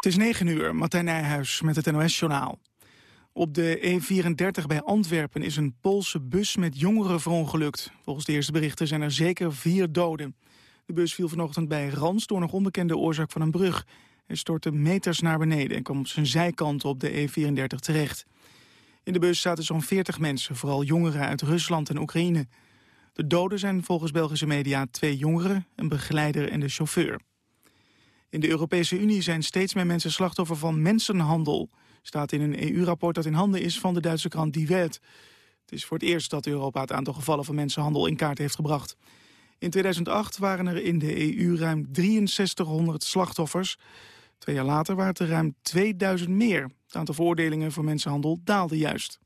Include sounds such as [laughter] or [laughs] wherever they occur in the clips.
Het is 9 uur, Martijn Nijhuis met het NOS-journaal. Op de E34 bij Antwerpen is een Poolse bus met jongeren verongelukt. Volgens de eerste berichten zijn er zeker vier doden. De bus viel vanochtend bij Rans door nog onbekende oorzaak van een brug. Hij stortte meters naar beneden en kwam op zijn zijkant op de E34 terecht. In de bus zaten zo'n 40 mensen, vooral jongeren uit Rusland en Oekraïne. De doden zijn volgens Belgische media twee jongeren, een begeleider en de chauffeur. In de Europese Unie zijn steeds meer mensen slachtoffer van mensenhandel. Staat in een EU-rapport dat in handen is van de Duitse krant Die Welt. Het is voor het eerst dat Europa het aantal gevallen van mensenhandel in kaart heeft gebracht. In 2008 waren er in de EU ruim 6300 slachtoffers. Twee jaar later waren het er ruim 2000 meer. Het aantal veroordelingen voor mensenhandel daalde juist.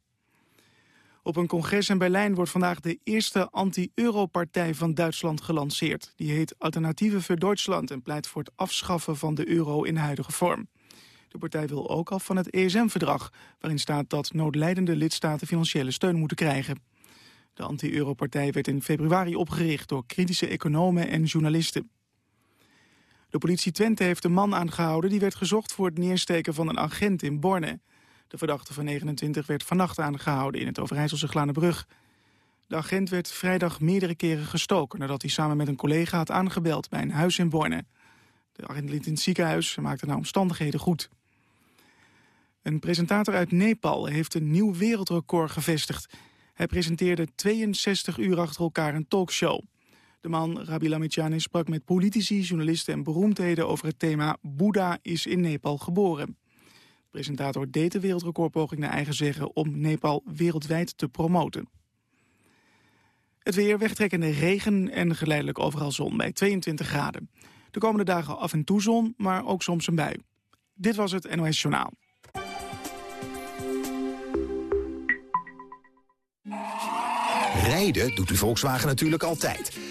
Op een congres in Berlijn wordt vandaag de eerste anti-euro-partij van Duitsland gelanceerd. Die heet Alternatieve voor Duitsland en pleit voor het afschaffen van de euro in huidige vorm. De partij wil ook af van het ESM-verdrag, waarin staat dat noodlijdende lidstaten financiële steun moeten krijgen. De anti-euro-partij werd in februari opgericht door kritische economen en journalisten. De politie Twente heeft een man aangehouden die werd gezocht voor het neersteken van een agent in Borne. De verdachte van 29 werd vannacht aangehouden in het Overijsselse Glanenbrug. De agent werd vrijdag meerdere keren gestoken... nadat hij samen met een collega had aangebeld bij een huis in Borne. De agent liet in het ziekenhuis en maakte naar omstandigheden goed. Een presentator uit Nepal heeft een nieuw wereldrecord gevestigd. Hij presenteerde 62 uur achter elkaar een talkshow. De man, Rabi Lamichani, sprak met politici, journalisten en beroemdheden... over het thema Boeddha is in Nepal geboren presentator deed de wereldrecordpoging naar eigen zeggen om Nepal wereldwijd te promoten. Het weer, wegtrekkende regen en geleidelijk overal zon bij 22 graden. De komende dagen af en toe zon, maar ook soms een bui. Dit was het NOS Journaal. Rijden doet uw Volkswagen natuurlijk altijd.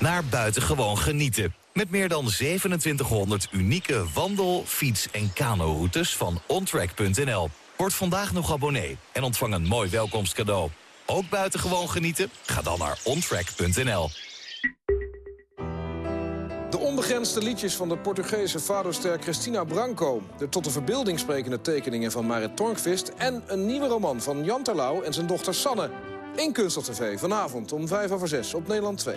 naar buitengewoon genieten. Met meer dan 2700 unieke wandel-, fiets- en kano-routes van ontrack.nl. Word vandaag nog abonnee en ontvang een mooi welkomstcadeau. Ook buitengewoon genieten? Ga dan naar ontrack.nl. De onbegrensde liedjes van de Portugese vaderster Cristina Branco... de tot de verbeelding sprekende tekeningen van Marit Tornkvist... en een nieuwe roman van Jan Terlouw en zijn dochter Sanne. In Kunststof TV, vanavond om 5 over 6 op Nederland 2.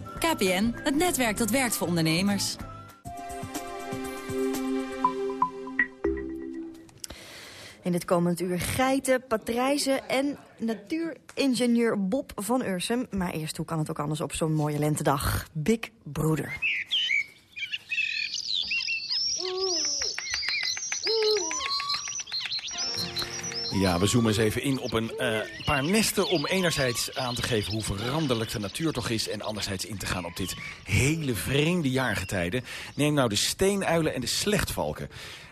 KPN, het netwerk dat werkt voor ondernemers. In dit komend uur geiten, patrijzen en natuuringenieur Bob van Ursem. Maar eerst, hoe kan het ook anders op zo'n mooie lentedag? Big Broeder. Ja, we zoomen eens even in op een uh, paar nesten... om enerzijds aan te geven hoe veranderlijk de natuur toch is... en anderzijds in te gaan op dit hele vreemde jaargetijde. Neem nou de steenuilen en de slechtvalken.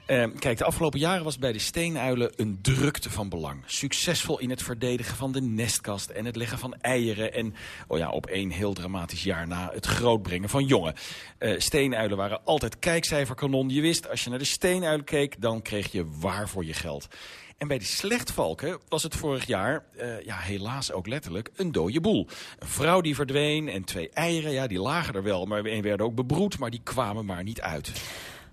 Uh, kijk, de afgelopen jaren was bij de steenuilen een drukte van belang. Succesvol in het verdedigen van de nestkast en het leggen van eieren... en oh ja, op één heel dramatisch jaar na het grootbrengen van jongen. Uh, steenuilen waren altijd kijkcijferkanon. Je wist, als je naar de steenuil keek, dan kreeg je waar voor je geld. En bij de slechtvalken was het vorig jaar, uh, ja, helaas ook letterlijk, een dode boel. Een vrouw die verdween en twee eieren, ja, die lagen er wel, maar werden ook bebroed, maar die kwamen maar niet uit.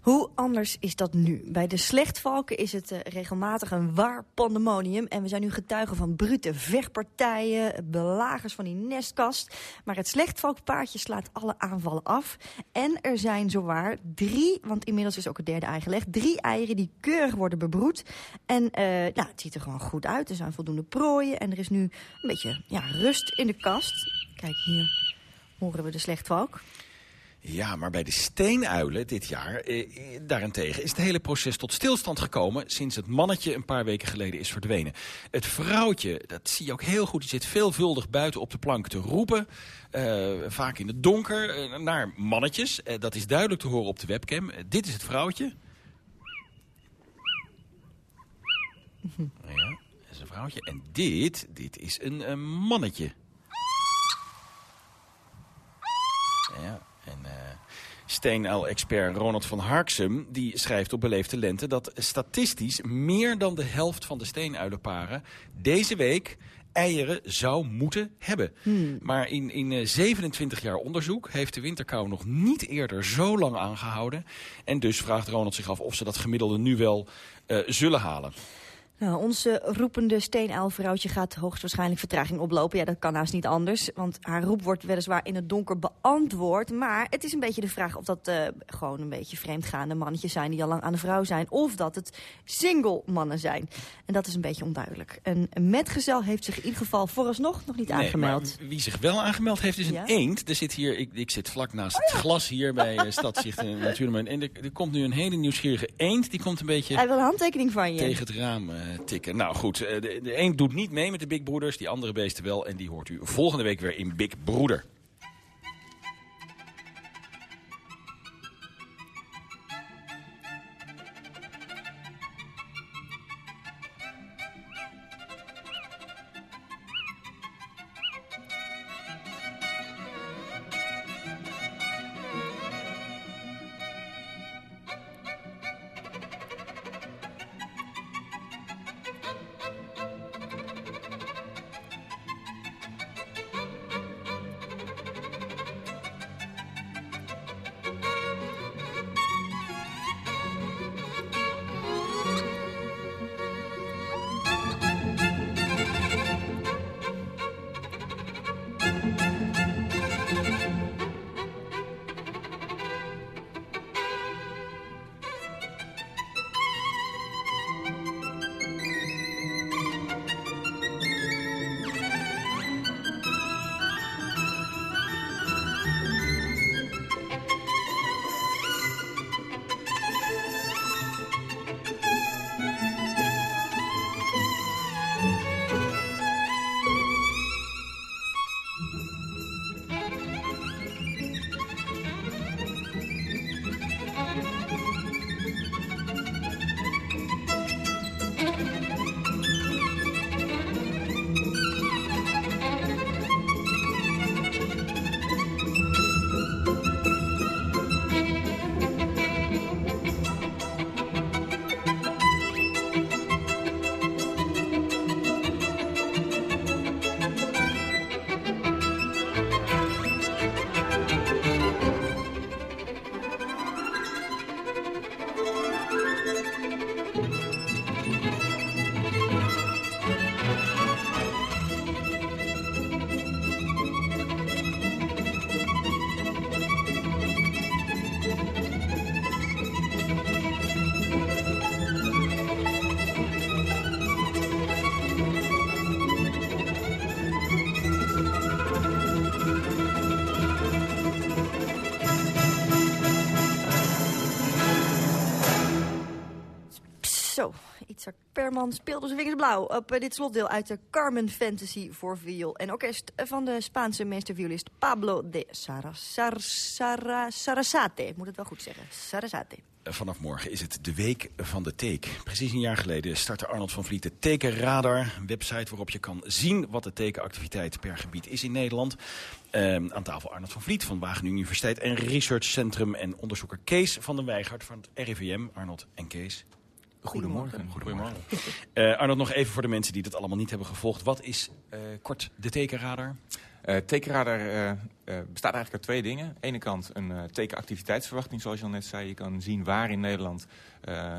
Hoe anders is dat nu? Bij de slechtvalken is het uh, regelmatig een waar pandemonium. En we zijn nu getuigen van brute vechtpartijen, belagers van die nestkast. Maar het slechtvalkpaardje slaat alle aanvallen af. En er zijn zowaar drie, want inmiddels is ook het derde ei gelegd... drie eieren die keurig worden bebroed. En uh, nou, het ziet er gewoon goed uit. Er zijn voldoende prooien en er is nu een beetje ja, rust in de kast. Kijk, hier horen we de slechtvalk. Ja, maar bij de steenuilen dit jaar, eh, daarentegen, is het hele proces tot stilstand gekomen sinds het mannetje een paar weken geleden is verdwenen. Het vrouwtje, dat zie je ook heel goed, die zit veelvuldig buiten op de plank te roepen. Uh, vaak in het donker, uh, naar mannetjes. Uh, dat is duidelijk te horen op de webcam. dit is het vrouwtje. Ja, dat is een vrouwtje. En dit, dit is een, een mannetje. Ja, en uh, steenuil-expert Ronald van Harksum die schrijft op Beleefde Lente... dat statistisch meer dan de helft van de steenuilenparen deze week eieren zou moeten hebben. Hmm. Maar in, in uh, 27 jaar onderzoek heeft de winterkou nog niet eerder zo lang aangehouden. En dus vraagt Ronald zich af of ze dat gemiddelde nu wel uh, zullen halen. Nou, onze roepende steenuilvrouwtje gaat hoogstwaarschijnlijk vertraging oplopen. Ja, dat kan haast niet anders, want haar roep wordt weliswaar in het donker beantwoord. Maar het is een beetje de vraag of dat uh, gewoon een beetje vreemdgaande mannetjes zijn die al lang aan de vrouw zijn. Of dat het single mannen zijn. En dat is een beetje onduidelijk. Een metgezel heeft zich in ieder geval vooralsnog nog niet nee, aangemeld. wie zich wel aangemeld heeft is een ja? eend. Er zit hier, ik, ik zit vlak naast het glas hier bij [laughs] uh, Stadzicht uh, Natuurmoment. En er, er, komt nu een hele nieuwsgierige eend. Die komt een beetje... Hij wil een handtekening van je. Tegen het raam tikken. Nou goed, de, de een doet niet mee met de Big Broeders, die andere beesten wel. En die hoort u volgende week weer in Big Broeder. Perman speelde zijn vingers blauw op uh, dit slotdeel uit de Carmen Fantasy voor viool en orkest van de Spaanse meesterviolist Pablo de Sara, Sar, Sara, Sarasate. Moet het wel goed zeggen. Sarasate. vanaf morgen is het de Week van de Teek. Precies een jaar geleden startte Arnold van Vliet de Tekenradar. Een website waarop je kan zien wat de tekenactiviteit per gebied is in Nederland. Ehm, aan tafel Arnold van Vliet van Wageningen Universiteit en Research Centrum... en onderzoeker Kees van den Weijgaard van het RIVM. Arnold en Kees. Goedemorgen. Goedemorgen. Uh, Arnold, nog even voor de mensen die dat allemaal niet hebben gevolgd. Wat is uh, kort de tekenradar? Uh, tekenradar bestaat eigenlijk uit twee dingen. Aan de ene kant een tekenactiviteitsverwachting, zoals je al net zei. Je kan zien waar in Nederland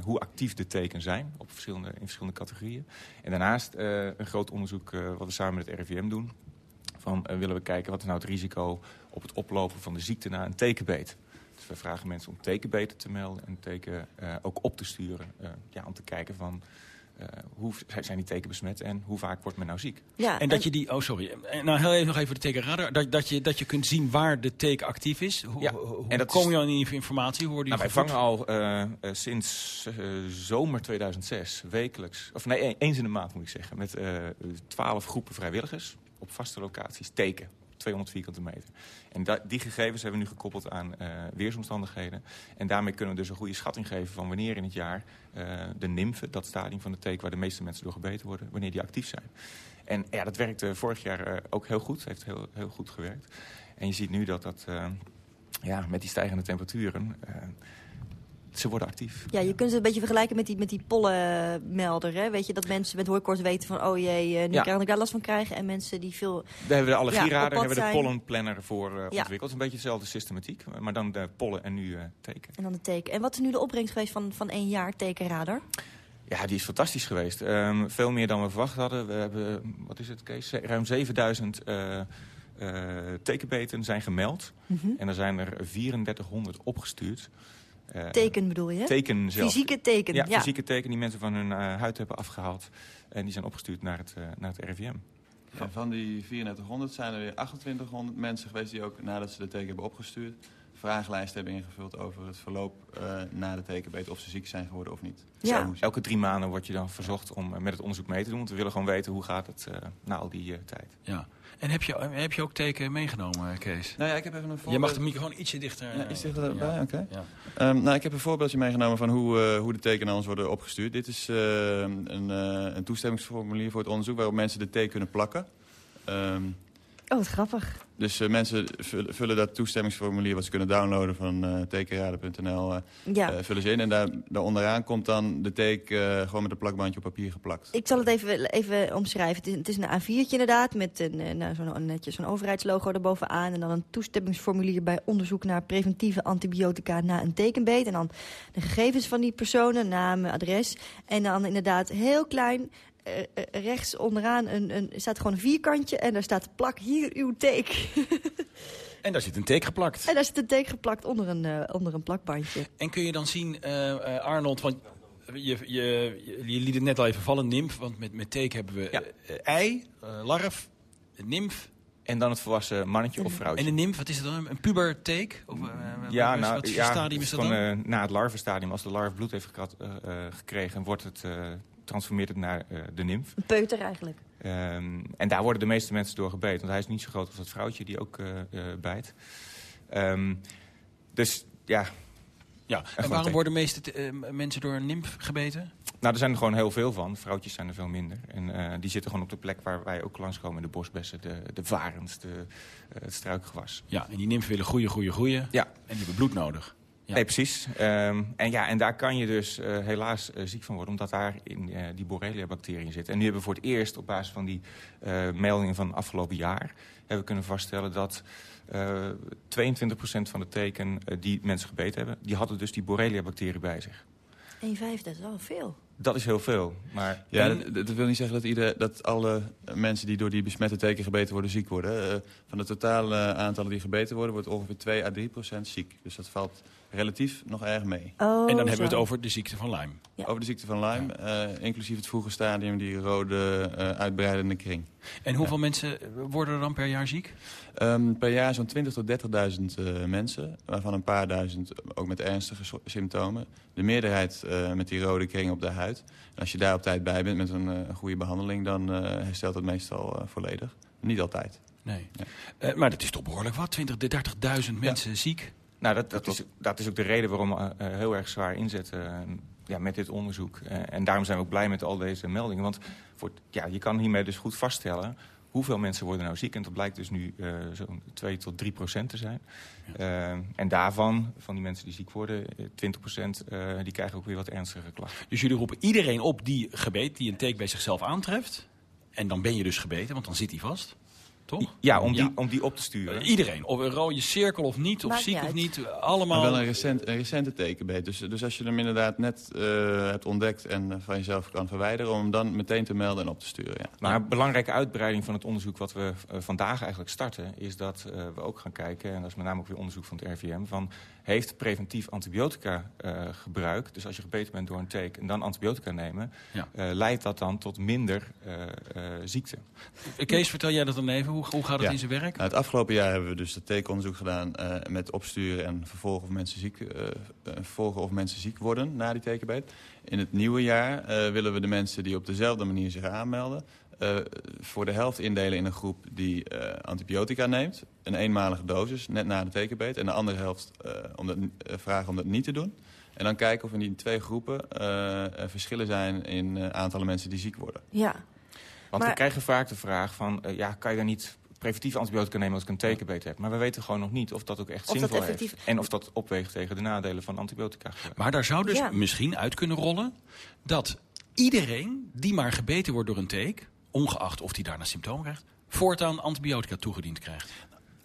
hoe actief de tekens zijn op verschillende, in verschillende categorieën. En daarnaast een groot onderzoek wat we samen met het RIVM doen. Van willen we kijken wat is nou het risico op het oplopen van de ziekte na een tekenbeet. We vragen mensen om tekenbeten te melden en teken uh, ook op te sturen. Uh, ja, om te kijken van uh, hoe zijn die teken besmet en hoe vaak wordt men nou ziek. Ja, en dat je die, oh sorry, nou heel even nog even de tekenradar. Dat, dat, je, dat je kunt zien waar de teken actief is. Hoe, ja, hoe en dat kom je aan die informatie? Hoe worden nou, wij vangen al sinds zomer 2006 wekelijks, of nee, eens in de maand moet ik zeggen, met twaalf groepen vrijwilligers op vaste locaties teken. 200 vierkante meter. En die gegevens hebben we nu gekoppeld aan uh, weersomstandigheden. En daarmee kunnen we dus een goede schatting geven van wanneer in het jaar uh, de nymfen, dat stadium van de teken waar de meeste mensen door gebeten worden, wanneer die actief zijn. En ja, dat werkte vorig jaar uh, ook heel goed, heeft heel, heel goed gewerkt. En je ziet nu dat dat ja, met die stijgende temperaturen ze worden actief. Ja, je kunt het een beetje vergelijken met die, met die pollenmelder. Hè? Weet je, dat mensen met hooikoorts weten van... oh jee, uh, nu ja. kan ik daar last van krijgen. En mensen die veel Daar hebben we de allergieradar, ja, hebben we de pollenplanner voor uh, ja. ontwikkeld. een beetje dezelfde systematiek. Maar dan de pollen en nu uh, teken. En dan de teken. En wat is nu de opbrengst geweest van, van één jaar tekenradar? Ja, die is fantastisch geweest. Um, veel meer dan we verwacht hadden. We hebben, wat is het Kees? Ruim 7000 tekenbeten zijn gemeld. Mm -hmm. En er zijn er 3400 opgestuurd. Uh, teken bedoel je? Teken zelf. Fysieke teken, ja. ja. fysieke teken die mensen van hun uh, huid hebben afgehaald. En die zijn opgestuurd naar het, uh, naar het RIVM. Ja, van die 3400 zijn er weer 2800 mensen geweest die ook nadat ze de teken hebben opgestuurd... vragenlijsten hebben ingevuld over het verloop na de tekenbeet... of ze ziek zijn geworden of niet. Ja. elke drie maanden word je dan verzocht om met het onderzoek mee te doen. Want we willen gewoon weten hoe gaat het na al die tijd. Ja. En heb je, heb je ook teken meegenomen, Kees? Nou ja, ik heb even een voorbeeld... Je mag de microfoon ietsje dichter... Ja, iets dichterbij, ja. oké. Okay. Ja. Um, nou, ik heb een voorbeeldje meegenomen van hoe, uh, hoe de tekenen anders worden opgestuurd. Dit is uh, een, uh, een toestemmingsformulier voor het onderzoek... waarop mensen de teken kunnen plakken. Um, oh, wat grappig. Dus uh, mensen vullen, dat toestemmingsformulier wat ze kunnen downloaden van uh, tekenraden.nl. Uh, ja. vullen ze in en daar, daar onderaan komt dan de teken gewoon met een plakbandje op papier geplakt. Ik zal het even, even omschrijven. Het is, het is een A4'tje inderdaad met een, nou, zo'n netjes zo'n overheidslogo erbovenaan. En dan een toestemmingsformulier bij onderzoek naar preventieve antibiotica na een tekenbeet. En dan de gegevens van die personen, naam, adres. En dan inderdaad heel klein rechts onderaan een, een, staat gewoon een vierkantje en daar staat plak hier uw teek. [laughs] en daar zit een teek geplakt. En daar zit een teek geplakt onder een, uh, onder een plakbandje. En kun je dan zien, uh, Arnold, want je, je, je, liet het net al even vallen, nimf. Want met, met teek hebben we ja. ei, larf, nimf en dan het volwassen mannetje of vrouwtje. En de nimf, wat is het dan? Een puberteek? Of, uh, ja, nou, wat ja, stadium is dat dan? Uh, na het larvenstadium, als de larve bloed heeft uh, gekregen, wordt het transformeert het naar uh, de nimf. Een peuter eigenlijk. Um, en daar worden de meeste mensen door gebeten. Want hij is niet zo groot als dat vrouwtje die ook uh, uh, bijt. Um, dus ja... Ja, en waarom worden de meeste mensen door een nimf gebeten? Nou, er zijn er gewoon heel veel van. Vrouwtjes zijn er veel minder. En die zitten gewoon op de plek waar wij ook langskomen. De bosbessen, de, de varens, de, het struikgewas. Ja, en die nimfen willen groeien, groeien, groeien. Ja. En die hebben bloed nodig. Ja. Nee, precies. Um, en, ja, en daar kan je dus uh, helaas uh, ziek van worden, omdat daar in uh, die Borrelia-bacteriën zitten. En nu hebben we voor het eerst op basis van die meldingen van afgelopen jaar... hebben we kunnen vaststellen dat 22% van de teken die mensen gebeten hebben... die hadden dus die Borrelia-bacterie bij zich. 1 vijfde, dat is wel veel. Dat is heel veel. Maar... Ja, dat, dat, wil niet zeggen dat, ieder, dat alle mensen die door die besmette teken gebeten worden ziek worden. Uh, van het totale aantallen die gebeten worden wordt ongeveer 2 à 3 procent ziek. Dus dat valt relatief nog erg mee. Oh, en dan hebben we het over de ziekte van Lyme. Ja. Over de ziekte van Lyme, ja. uh, inclusief het vroege stadium, die rode uh, uitbreidende kring. En hoeveel ja. mensen worden er dan per jaar ziek? Um, per jaar zo'n 20.000 tot 30.000 uh, mensen, waarvan een paar duizend ook met ernstige symptomen. De meerderheid met die rode kring op de huid. En als je daar op tijd bij bent met een goede behandeling, dan herstelt het meestal volledig. Niet altijd. Nee. maar dat is toch behoorlijk wat, 20.000, 30.000 mensen ziek? Nou, dat, dat, is, dat is ook de reden waarom we uh, heel erg zwaar inzetten uh, ja, met dit onderzoek. En daarom zijn we ook blij met al deze meldingen. Want voor, ja, je kan hiermee dus goed vaststellen hoeveel mensen worden nou ziek. En dat blijkt dus nu zo'n 2 tot 3 procent te zijn. Ja. en daarvan, van die mensen die ziek worden, 20 procent, die krijgen ook weer wat ernstige klachten. Dus jullie roepen iedereen op die gebeten, die een teken bij zichzelf aantreft. En dan ben je dus gebeten, want dan zit hij vast. Toch? Ja, om, Die, om die op te sturen. Uh, iedereen. Of een rode cirkel of niet, of Maakt ziek niet of niet. Allemaal. Maar wel een, recent, een recente tekenbeet. Dus, dus als je hem inderdaad net uh, hebt ontdekt en van jezelf kan verwijderen... om hem dan meteen te melden en op te sturen. Ja. Maar een belangrijke uitbreiding van het onderzoek wat we uh, vandaag eigenlijk starten... is dat uh, we ook gaan kijken, en dat is met name ook weer onderzoek van het RVM... van heeft preventief antibiotica gebruik... dus als je gebeten bent door een teek en dan antibiotica nemen... Ja. leidt dat dan tot minder ziekte. Kees, vertel jij dat dan even? Hoe, hoe gaat het ja. in zijn werk? Nou, het afgelopen jaar hebben we dus het tekenonderzoek gedaan uh, met opsturen en vervolgen of mensen ziek, uh, vervolgen of mensen ziek worden na die tekenbeet. In het nieuwe jaar uh, willen we de mensen die op dezelfde manier zich aanmelden... voor de helft indelen in een groep die antibiotica neemt. Een eenmalige dosis, net na de tekenbeet. En de andere helft om dat, vragen om dat niet te doen. En dan kijken of in die twee groepen verschillen zijn in aantallen mensen die ziek worden. Ja. Want Maar- we krijgen vaak de vraag van, uh, ja, kan je dan niet preventief antibiotica nemen als ik een tekenbeet heb? Maar we weten gewoon nog niet of dat ook echt Of zinvol effectief- heeft. En of dat opweegt tegen de nadelen van antibiotica. Maar daar zou dus Ja. misschien uit kunnen rollen dat iedereen die maar gebeten wordt door een teek, ongeacht of die daarna symptomen krijgt, voortaan antibiotica toegediend krijgt.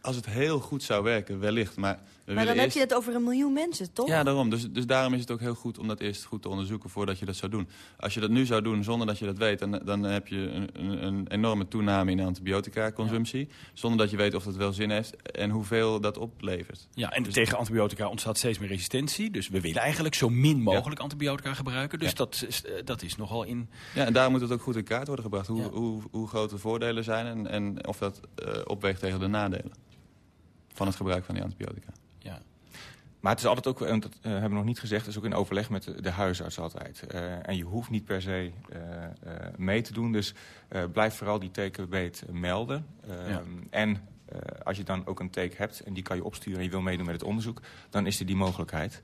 Als het heel goed zou werken, wellicht. Maar, we Maar dan eerst... heb je het over een miljoen mensen, toch? Ja, daarom. Dus, dus daarom is het ook heel goed om dat eerst goed te onderzoeken voordat je dat zou doen. Als je dat nu zou doen zonder dat je dat weet, dan, dan heb je een, een, een enorme toename in antibiotica-consumptie. Zonder dat je weet of dat wel zin heeft en hoeveel dat oplevert. Ja, en Dus- tegen antibiotica ontstaat steeds meer resistentie. Dus we willen eigenlijk zo min mogelijk antibiotica gebruiken. Dus Ja. dat, is, eh, dat is nogal in... Ja, en daar moet het ook goed in kaart worden gebracht. Hoe, Ja. hoe, hoe groot de voordelen zijn en, en of dat eh, opweegt tegen de nadelen van het gebruik van die antibiotica. Ja. Maar het is altijd ook, en dat eh, hebben we nog niet gezegd, het is ook in overleg met de, de huisarts altijd. Eh, en je hoeft niet per se eh, eh, mee te doen, dus eh, blijf vooral die tekenbeet melden. Ehm, Ja. En eh, als je dan ook een teken hebt en die kan je opsturen en je wil meedoen met het onderzoek, dan is er die mogelijkheid.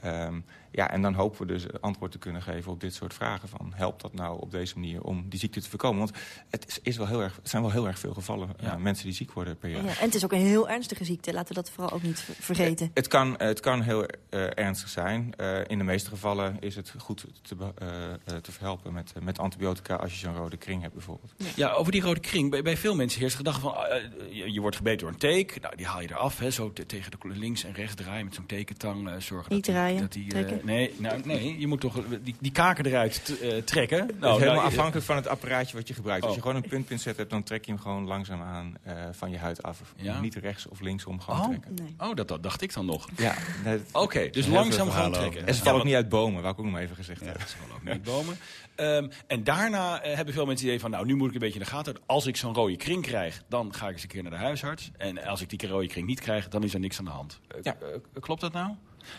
Ehm, ja, en dan hopen we dus antwoord te kunnen geven op dit soort vragen. Van, helpt dat nou op deze manier om die ziekte te voorkomen? Want het, is, is wel heel erg, het zijn wel heel erg veel gevallen Ja. eh, mensen die ziek worden per jaar. Ja, en het is ook een heel ernstige ziekte. Laten we dat vooral ook niet ver- vergeten. Het kan, het kan heel eh, ernstig zijn. Eh, in de meeste gevallen is het goed te, eh, eh, te verhelpen met, eh, met antibiotica... als je zo'n rode kring hebt bijvoorbeeld. Ja, over die rode kring. Bij, bij veel mensen heerst de gedachte van... eh, je, je wordt gebeten door een teek. Nou, die haal je eraf. Hè, zo te- tegen de links en rechts draaien met zo'n tekentang. eh, zorgen Niet dat draaien, dat die, eh, nee, nou, nee, je moet toch eh, die, die kaken eruit t- eh, trekken. Nou, het is helemaal nou, afhankelijk van het apparaatje wat je gebruikt. Als je Oh. gewoon een puntpincet hebt, dan trek je hem gewoon langzaam aan eh, van je huid af. Ja. Niet rechts of linksom gewoon Oh. trekken. Nee. Oh, dat, dat dacht ik dan nog. Ja, nee, [laughs] Oké, dus langzaam gaan trekken. en ze vallen ook niet uit bomen, wou ik ook nog even gezegd hebben. Dat zal ook niet bomen. Ehm, en daarna eh, hebben veel mensen het idee van... nou, nu moet ik een beetje in de gaten. houden. Als ik zo'n rode kring krijg, dan ga ik eens een keer naar de huisarts. En als ik die rode kring niet krijg, dan is er niks aan de hand. Eh, Ja. eh, klopt dat nou?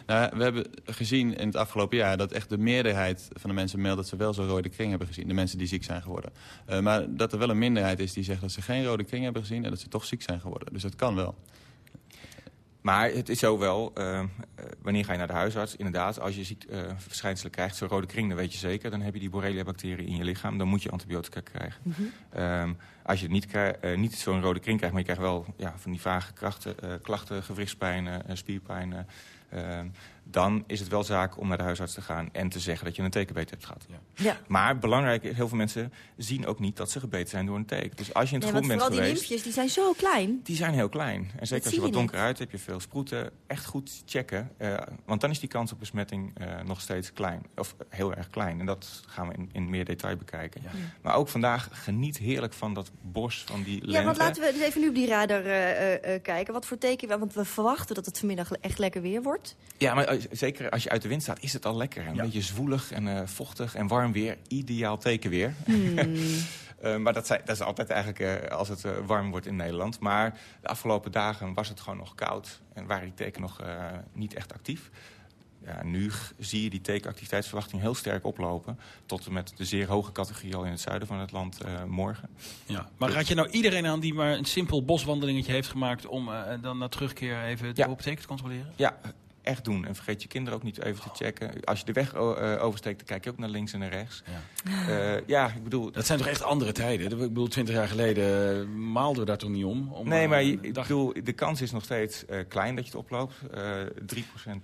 Nou, we hebben gezien in het afgelopen jaar dat echt de meerderheid van de mensen meldt dat ze wel zo'n rode kring hebben gezien. De mensen die ziek zijn geworden. Eh, maar dat er wel een minderheid is die zegt dat ze geen rode kring hebben gezien en dat ze toch ziek zijn geworden. Dus dat kan wel. Maar het is zo wel, eh, eh, wanneer ga je naar de huisarts? Inderdaad, als je ziek, eh, verschijnselen krijgt, zo'n rode kring, dan weet je zeker. Dan heb je die Borrelia-bacterie in je lichaam. Dan moet je antibiotica krijgen. Ehm, als je niet, eh, niet zo'n rode kring krijgt, maar je krijgt wel ja, van die vage krachten, eh, klachten, gewrichtspijn, spierpijn... ehm, dan is het wel zaak om naar de huisarts te gaan en te zeggen dat je een tekenbeet hebt gehad. Ja. Maar belangrijk is, heel veel mensen zien ook niet dat ze gebeten zijn door een teek. Dus als je in het Nee, groen bent vooral die geweest... lymfjes, die zijn zo klein. Die zijn heel klein. En zeker als je wat donker niet. uit hebt, je veel sproeten. Echt goed checken. eh, want dan is die kans op besmetting eh, nog steeds klein. Of heel erg klein. En dat gaan we in, in meer detail bekijken. Maar ook vandaag geniet heerlijk van dat bos, van die lente. Ja, want laten we eens even nu op die radar eh, eh, eh, kijken. Wat voor teken, want we verwachten dat het vanmiddag echt lekker weer wordt. Ja, maar zeker als je uit de wind staat, is het al lekker. Een Ja. beetje zwoelig en eh, vochtig en warm weer. Ideaal tekenweer. Hmm. [laughs] Eh, maar dat, dat is altijd eigenlijk eh, als het warm wordt in Nederland. Maar de afgelopen dagen was het gewoon nog koud. En waren die tekenen nog eh, niet echt actief. Ja, nu zie je die tekenactiviteitsverwachting heel sterk oplopen. Tot en met de zeer hoge categorie al in het zuiden van het land uh, morgen. Ja. Maar raad je nou iedereen aan die maar een simpel boswandelingetje heeft gemaakt... om uh, dan na terugkeer even de ja. hypotheek te controleren? Ja, echt doen. En vergeet je kinderen ook niet even te checken. Als je de weg uh, oversteekt, dan kijk je ook naar links en naar rechts. Ja. Uh, ja, ik bedoel... Dat zijn toch echt andere tijden? Ik bedoel, twintig jaar geleden maalden we daar toch niet om? om nee, maar je, ik bedoel, de kans is nog steeds uh, klein dat je het oploopt. 3%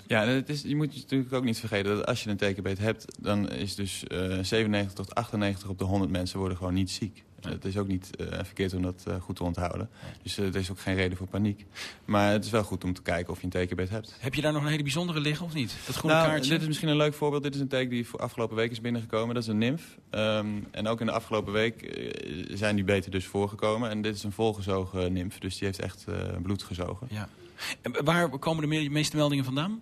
Ja, het is, je moet je natuurlijk ook niet vergeten dat als je een tekenbeet hebt... dan is dus 97 tot 98 op de 100 mensen worden gewoon niet ziek. Het is ook niet uh, verkeerd om dat uh, goed te onthouden. Dus uh, er is ook geen reden voor paniek. Maar het is wel goed om te kijken of je een tekenbed hebt. Heb je daar nog een hele bijzondere liggen of niet? Dat groene nou, kaartje? Dit is misschien een leuk voorbeeld. Dit is een teken die voor afgelopen week is binnengekomen. Dat is een nymf. Um, en ook in de afgelopen week zijn die beten dus voorgekomen. En dit is een volgezogen nymf. Dus die heeft echt bloed gezogen. Ja. En waar komen de meeste meldingen vandaan?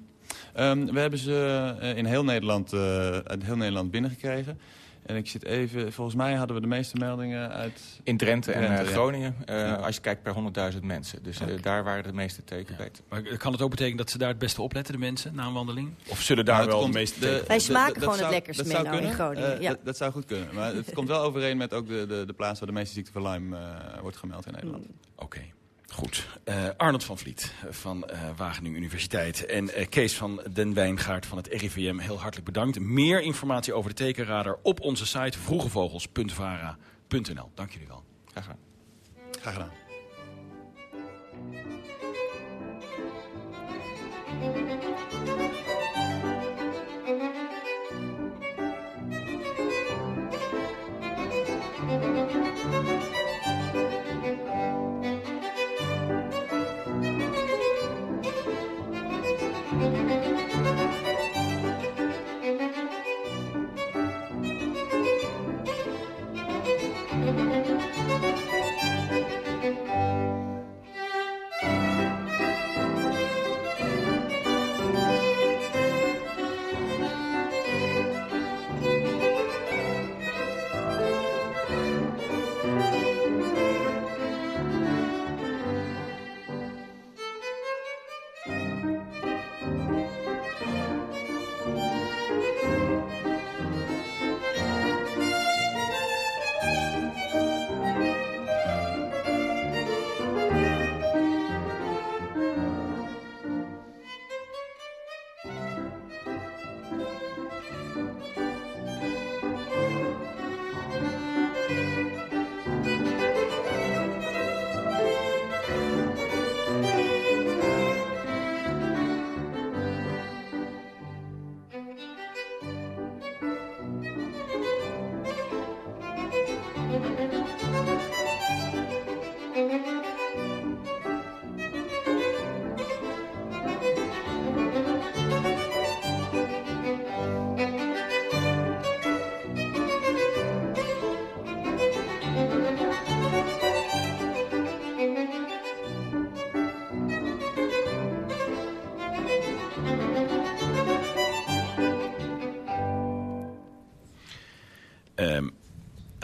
Um, we hebben ze in heel Nederland, uit heel Nederland binnengekregen. En ik zit even, volgens mij hadden we de meeste meldingen uit... In Drenthe, en uh, Groningen, uh, ja. als je kijkt per 100.000 mensen. Dus uh, daar waren de meeste tekenbeten. Ja. Maar kan het ook betekenen dat ze daar het beste opletten, de mensen, na een wandeling? Of zullen daar nou, wel de meeste de, Wij smaken gewoon het lekkerst mee nou in Groningen. ja. dat, dat, zou goed kunnen. Maar het komt wel overeen met ook de, de, de plaats waar de meeste ziekte van Lyme wordt gemeld in Nederland. Mm. Oké. Okay. Goed. Uh, Arnold van Vliet van uh, Wageningen Universiteit en uh, Kees van den Wijngaard van het RIVM heel hartelijk bedankt. Meer informatie over de tekenradar op onze site vroegevogels.vara.nl. Dank jullie wel. Graag gedaan. Graag gedaan.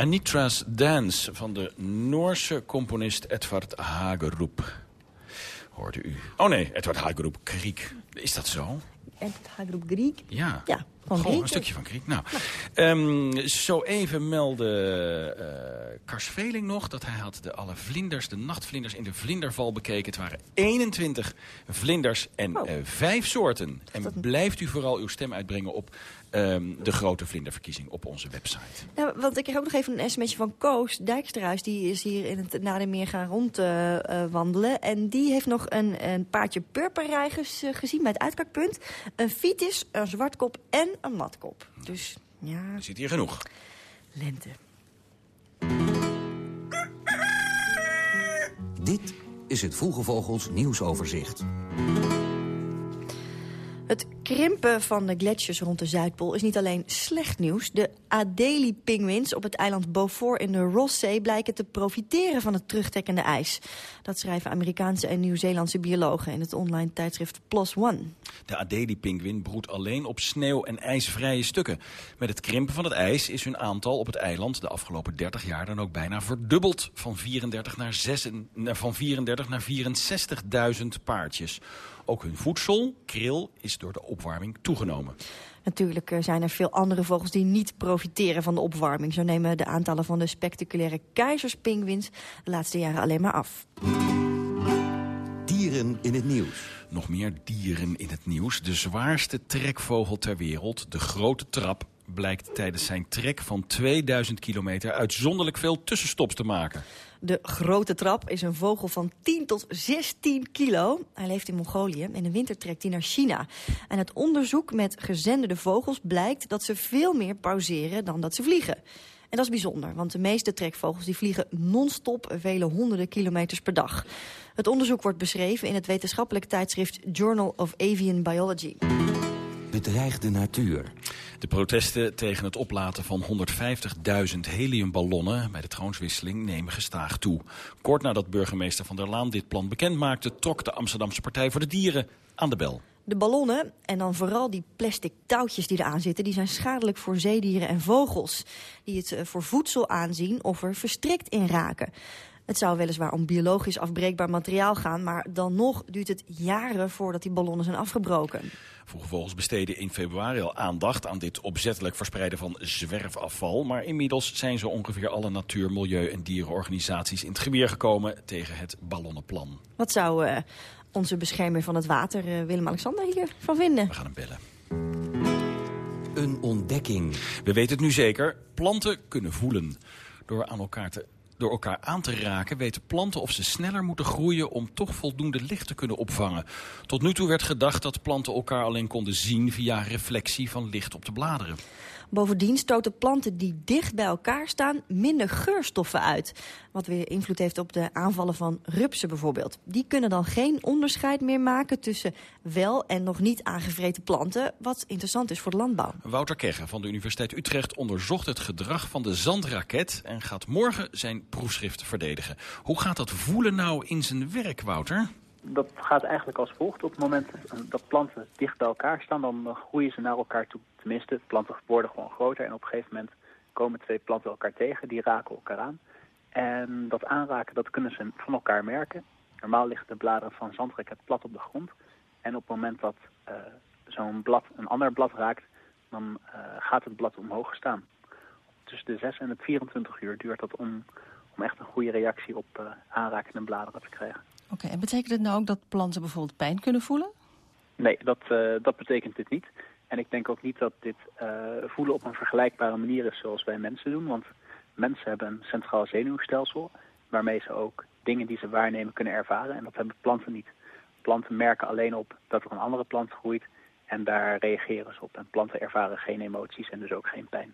Anitra's Dance van de Noorse componist Edvard Hageroep. Hoorde u. Oh nee, Edvard Hageroep, Griek. Is dat zo? Edvard Hageroep, Griek? Ja. Ja. Een stukje van Griek. Nou, um, zo even meldde uh, Kars Veling nog dat hij had de alle vlinders, de nachtvlinders in de vlinderval bekeken. Het waren 21 vlinders en oh. uh, vijf soorten. En blijft u vooral uw stem uitbrengen op um, de grote vlinderverkiezing op onze website. Ja, want ik kreeg ook nog even een sms'je van Koos Dijksterhuis. Die is hier in het Nadenmeer gaan rondwandelen. Uh, en die heeft nog een, een paardje purperreigers gezien bij het uitkakpunt. Een fitis, een zwartkop en een matkop. Dus ja... Er zit hier genoeg. Lente. Dit is het Vroege Vogels nieuwsoverzicht. Het krimpen van de gletsjers rond de Zuidpool is niet alleen slecht nieuws. De Adelie-pinguïns op het eiland Beaufort in de Rosszee blijken te profiteren van het terugtrekkende ijs. Dat schrijven Amerikaanse en Nieuw-Zeelandse biologen in het online tijdschrift PLOS ONE. De Adelie-pinguïn broedt alleen op sneeuw- en ijsvrije stukken. Met het krimpen van het ijs is hun aantal op het eiland de afgelopen 30 jaar dan ook bijna verdubbeld. Van 34 naar, 6, van 34 naar 64.000 paardjes. Ook hun voedsel, kril, is door de opwarming toegenomen. Natuurlijk eh, zijn er veel andere vogels die niet profiteren van de opwarming. Zo nemen de aantallen van de spectaculaire keizerspinguïns de laatste jaren alleen maar af. Dieren in het nieuws. Nog meer dieren in het nieuws. De zwaarste trekvogel ter wereld, de grote trap, blijkt tijdens zijn trek van 2000 kilometer uitzonderlijk veel tussenstops te maken. De grote trap is een vogel van 10 tot 16 kilo. Hij leeft in Mongolië. In de winter trekt hij naar China. En het onderzoek met gezenderde vogels blijkt dat ze veel meer pauzeren dan dat ze vliegen. En dat is bijzonder, want de meeste trekvogels die vliegen non-stop vele honderden kilometers per dag. Het onderzoek wordt beschreven in het wetenschappelijk tijdschrift Journal of Avian Biology. Bedreigde natuur. De protesten tegen het oplaten van 150.000 heliumballonnen bij de troonswisseling nemen gestaag toe. Kort nadat burgemeester Van der Laan dit plan bekend maakte, trok de Amsterdamse Partij voor de Dieren aan de bel. De ballonnen, en dan vooral die plastic touwtjes die eraan zitten... die zijn schadelijk voor zeedieren en vogels. Die het eh, voor voedsel aanzien of er verstrikt in raken. Het zou weliswaar om biologisch afbreekbaar materiaal gaan... maar dan nog duurt het jaren voordat die ballonnen zijn afgebroken. Vogels besteden in februari al aandacht aan dit opzettelijk verspreiden van zwerfafval. Maar inmiddels zijn zo ongeveer alle natuur-, milieu- en dierenorganisaties in het geweer gekomen tegen het ballonnenplan. Wat zou uh, onze beschermer van het water, uh, Willem-Alexander, hiervan vinden? We gaan hem bellen. Een ontdekking. We weten het nu zeker, planten kunnen voelen. Door aan elkaar te door elkaar aan te raken weten planten of ze sneller moeten groeien om toch voldoende licht te kunnen opvangen. Tot nu toe werd gedacht dat planten elkaar alleen konden zien via reflectie van licht op de bladeren. Bovendien stoten planten die dicht bij elkaar staan minder geurstoffen uit. Wat weer invloed heeft op de aanvallen van rupsen bijvoorbeeld. Die kunnen dan geen onderscheid meer maken tussen wel en nog niet aangevreten planten. Wat interessant is voor de landbouw. Wouter Kegge van de Universiteit Utrecht onderzocht het gedrag van de zandraket... en gaat morgen zijn proefschrift verdedigen. Hoe gaat dat voelen nou in zijn werk, Wouter? dat gaat eigenlijk als volgt. Op het moment dat planten dicht bij elkaar staan, dan groeien ze naar elkaar toe. Tenminste, planten worden gewoon groter en op een gegeven moment komen twee planten elkaar tegen, die raken elkaar aan. En dat aanraken, dat kunnen ze van elkaar merken. Normaal liggen de bladeren van zandreket plat op de grond. En op het moment dat uh, zo'n blad een ander blad raakt, dan uh, gaat het blad omhoog staan. Tussen de 6 en het 24 uur duurt dat om, om echt een goede reactie op uh, aanrakende bladeren te krijgen. Oké, en betekent het nou ook dat planten bijvoorbeeld pijn kunnen voelen? Nee, dat, uh, dat betekent dit niet. En ik denk ook niet dat dit uh, voelen op een vergelijkbare manier is zoals wij mensen doen. Want mensen hebben een centraal zenuwstelsel waarmee ze ook dingen die ze waarnemen kunnen ervaren. En dat hebben planten niet. Planten merken alleen op dat er een andere plant groeit en daar reageren ze op. En planten ervaren geen emoties en dus ook geen pijn.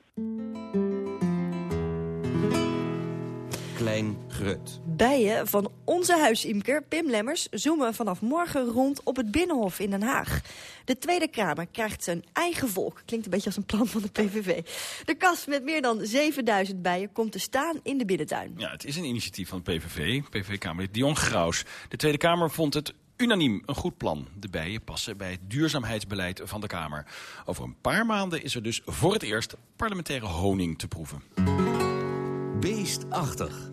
Klein Grut. Bijen van onze huisimker Pim Lemmers zoomen vanaf morgen rond op het Binnenhof in Den Haag. De Tweede Kamer krijgt zijn eigen volk. Klinkt een beetje als een plan van de PVV. De kast met meer dan 7000 bijen komt te staan in de binnentuin. Ja, het is een initiatief van de PVV, PVV-Kamerlid Dion Graus. De Tweede Kamer vond het unaniem een goed plan. De bijen passen bij het duurzaamheidsbeleid van de Kamer. Over een paar maanden is er dus voor het eerst parlementaire honing te proeven. Beestachtig.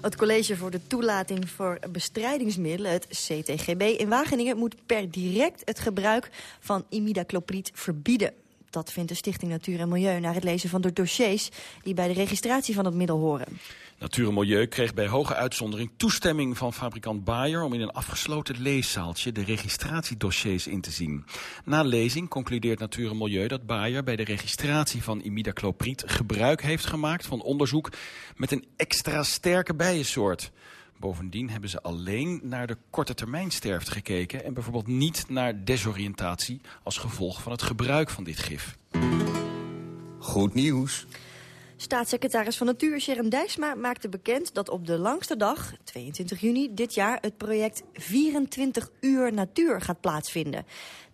Het College voor de Toelating voor Bestrijdingsmiddelen, het CTGB in Wageningen... moet per direct het gebruik van imidacloprid verbieden. Dat vindt de Stichting Natuur en Milieu naar het lezen van de dossiers... die bij de registratie van het middel horen. Natuur en Milieu kreeg bij hoge uitzondering toestemming van fabrikant Bayer... om in een afgesloten leeszaaltje de registratiedossiers in te zien. Na lezing concludeert Natuur en Milieu dat Bayer bij de registratie van imidacloprid... gebruik heeft gemaakt van onderzoek met een extra sterke bijensoort. Bovendien hebben ze alleen naar de korte termijn sterfte gekeken... en bijvoorbeeld niet naar desoriëntatie als gevolg van het gebruik van dit gif. Goed nieuws. Staatssecretaris van Natuur Sharon Dijksma maakte bekend dat op de langste dag, 22 juni dit jaar, het project 24 uur natuur gaat plaatsvinden.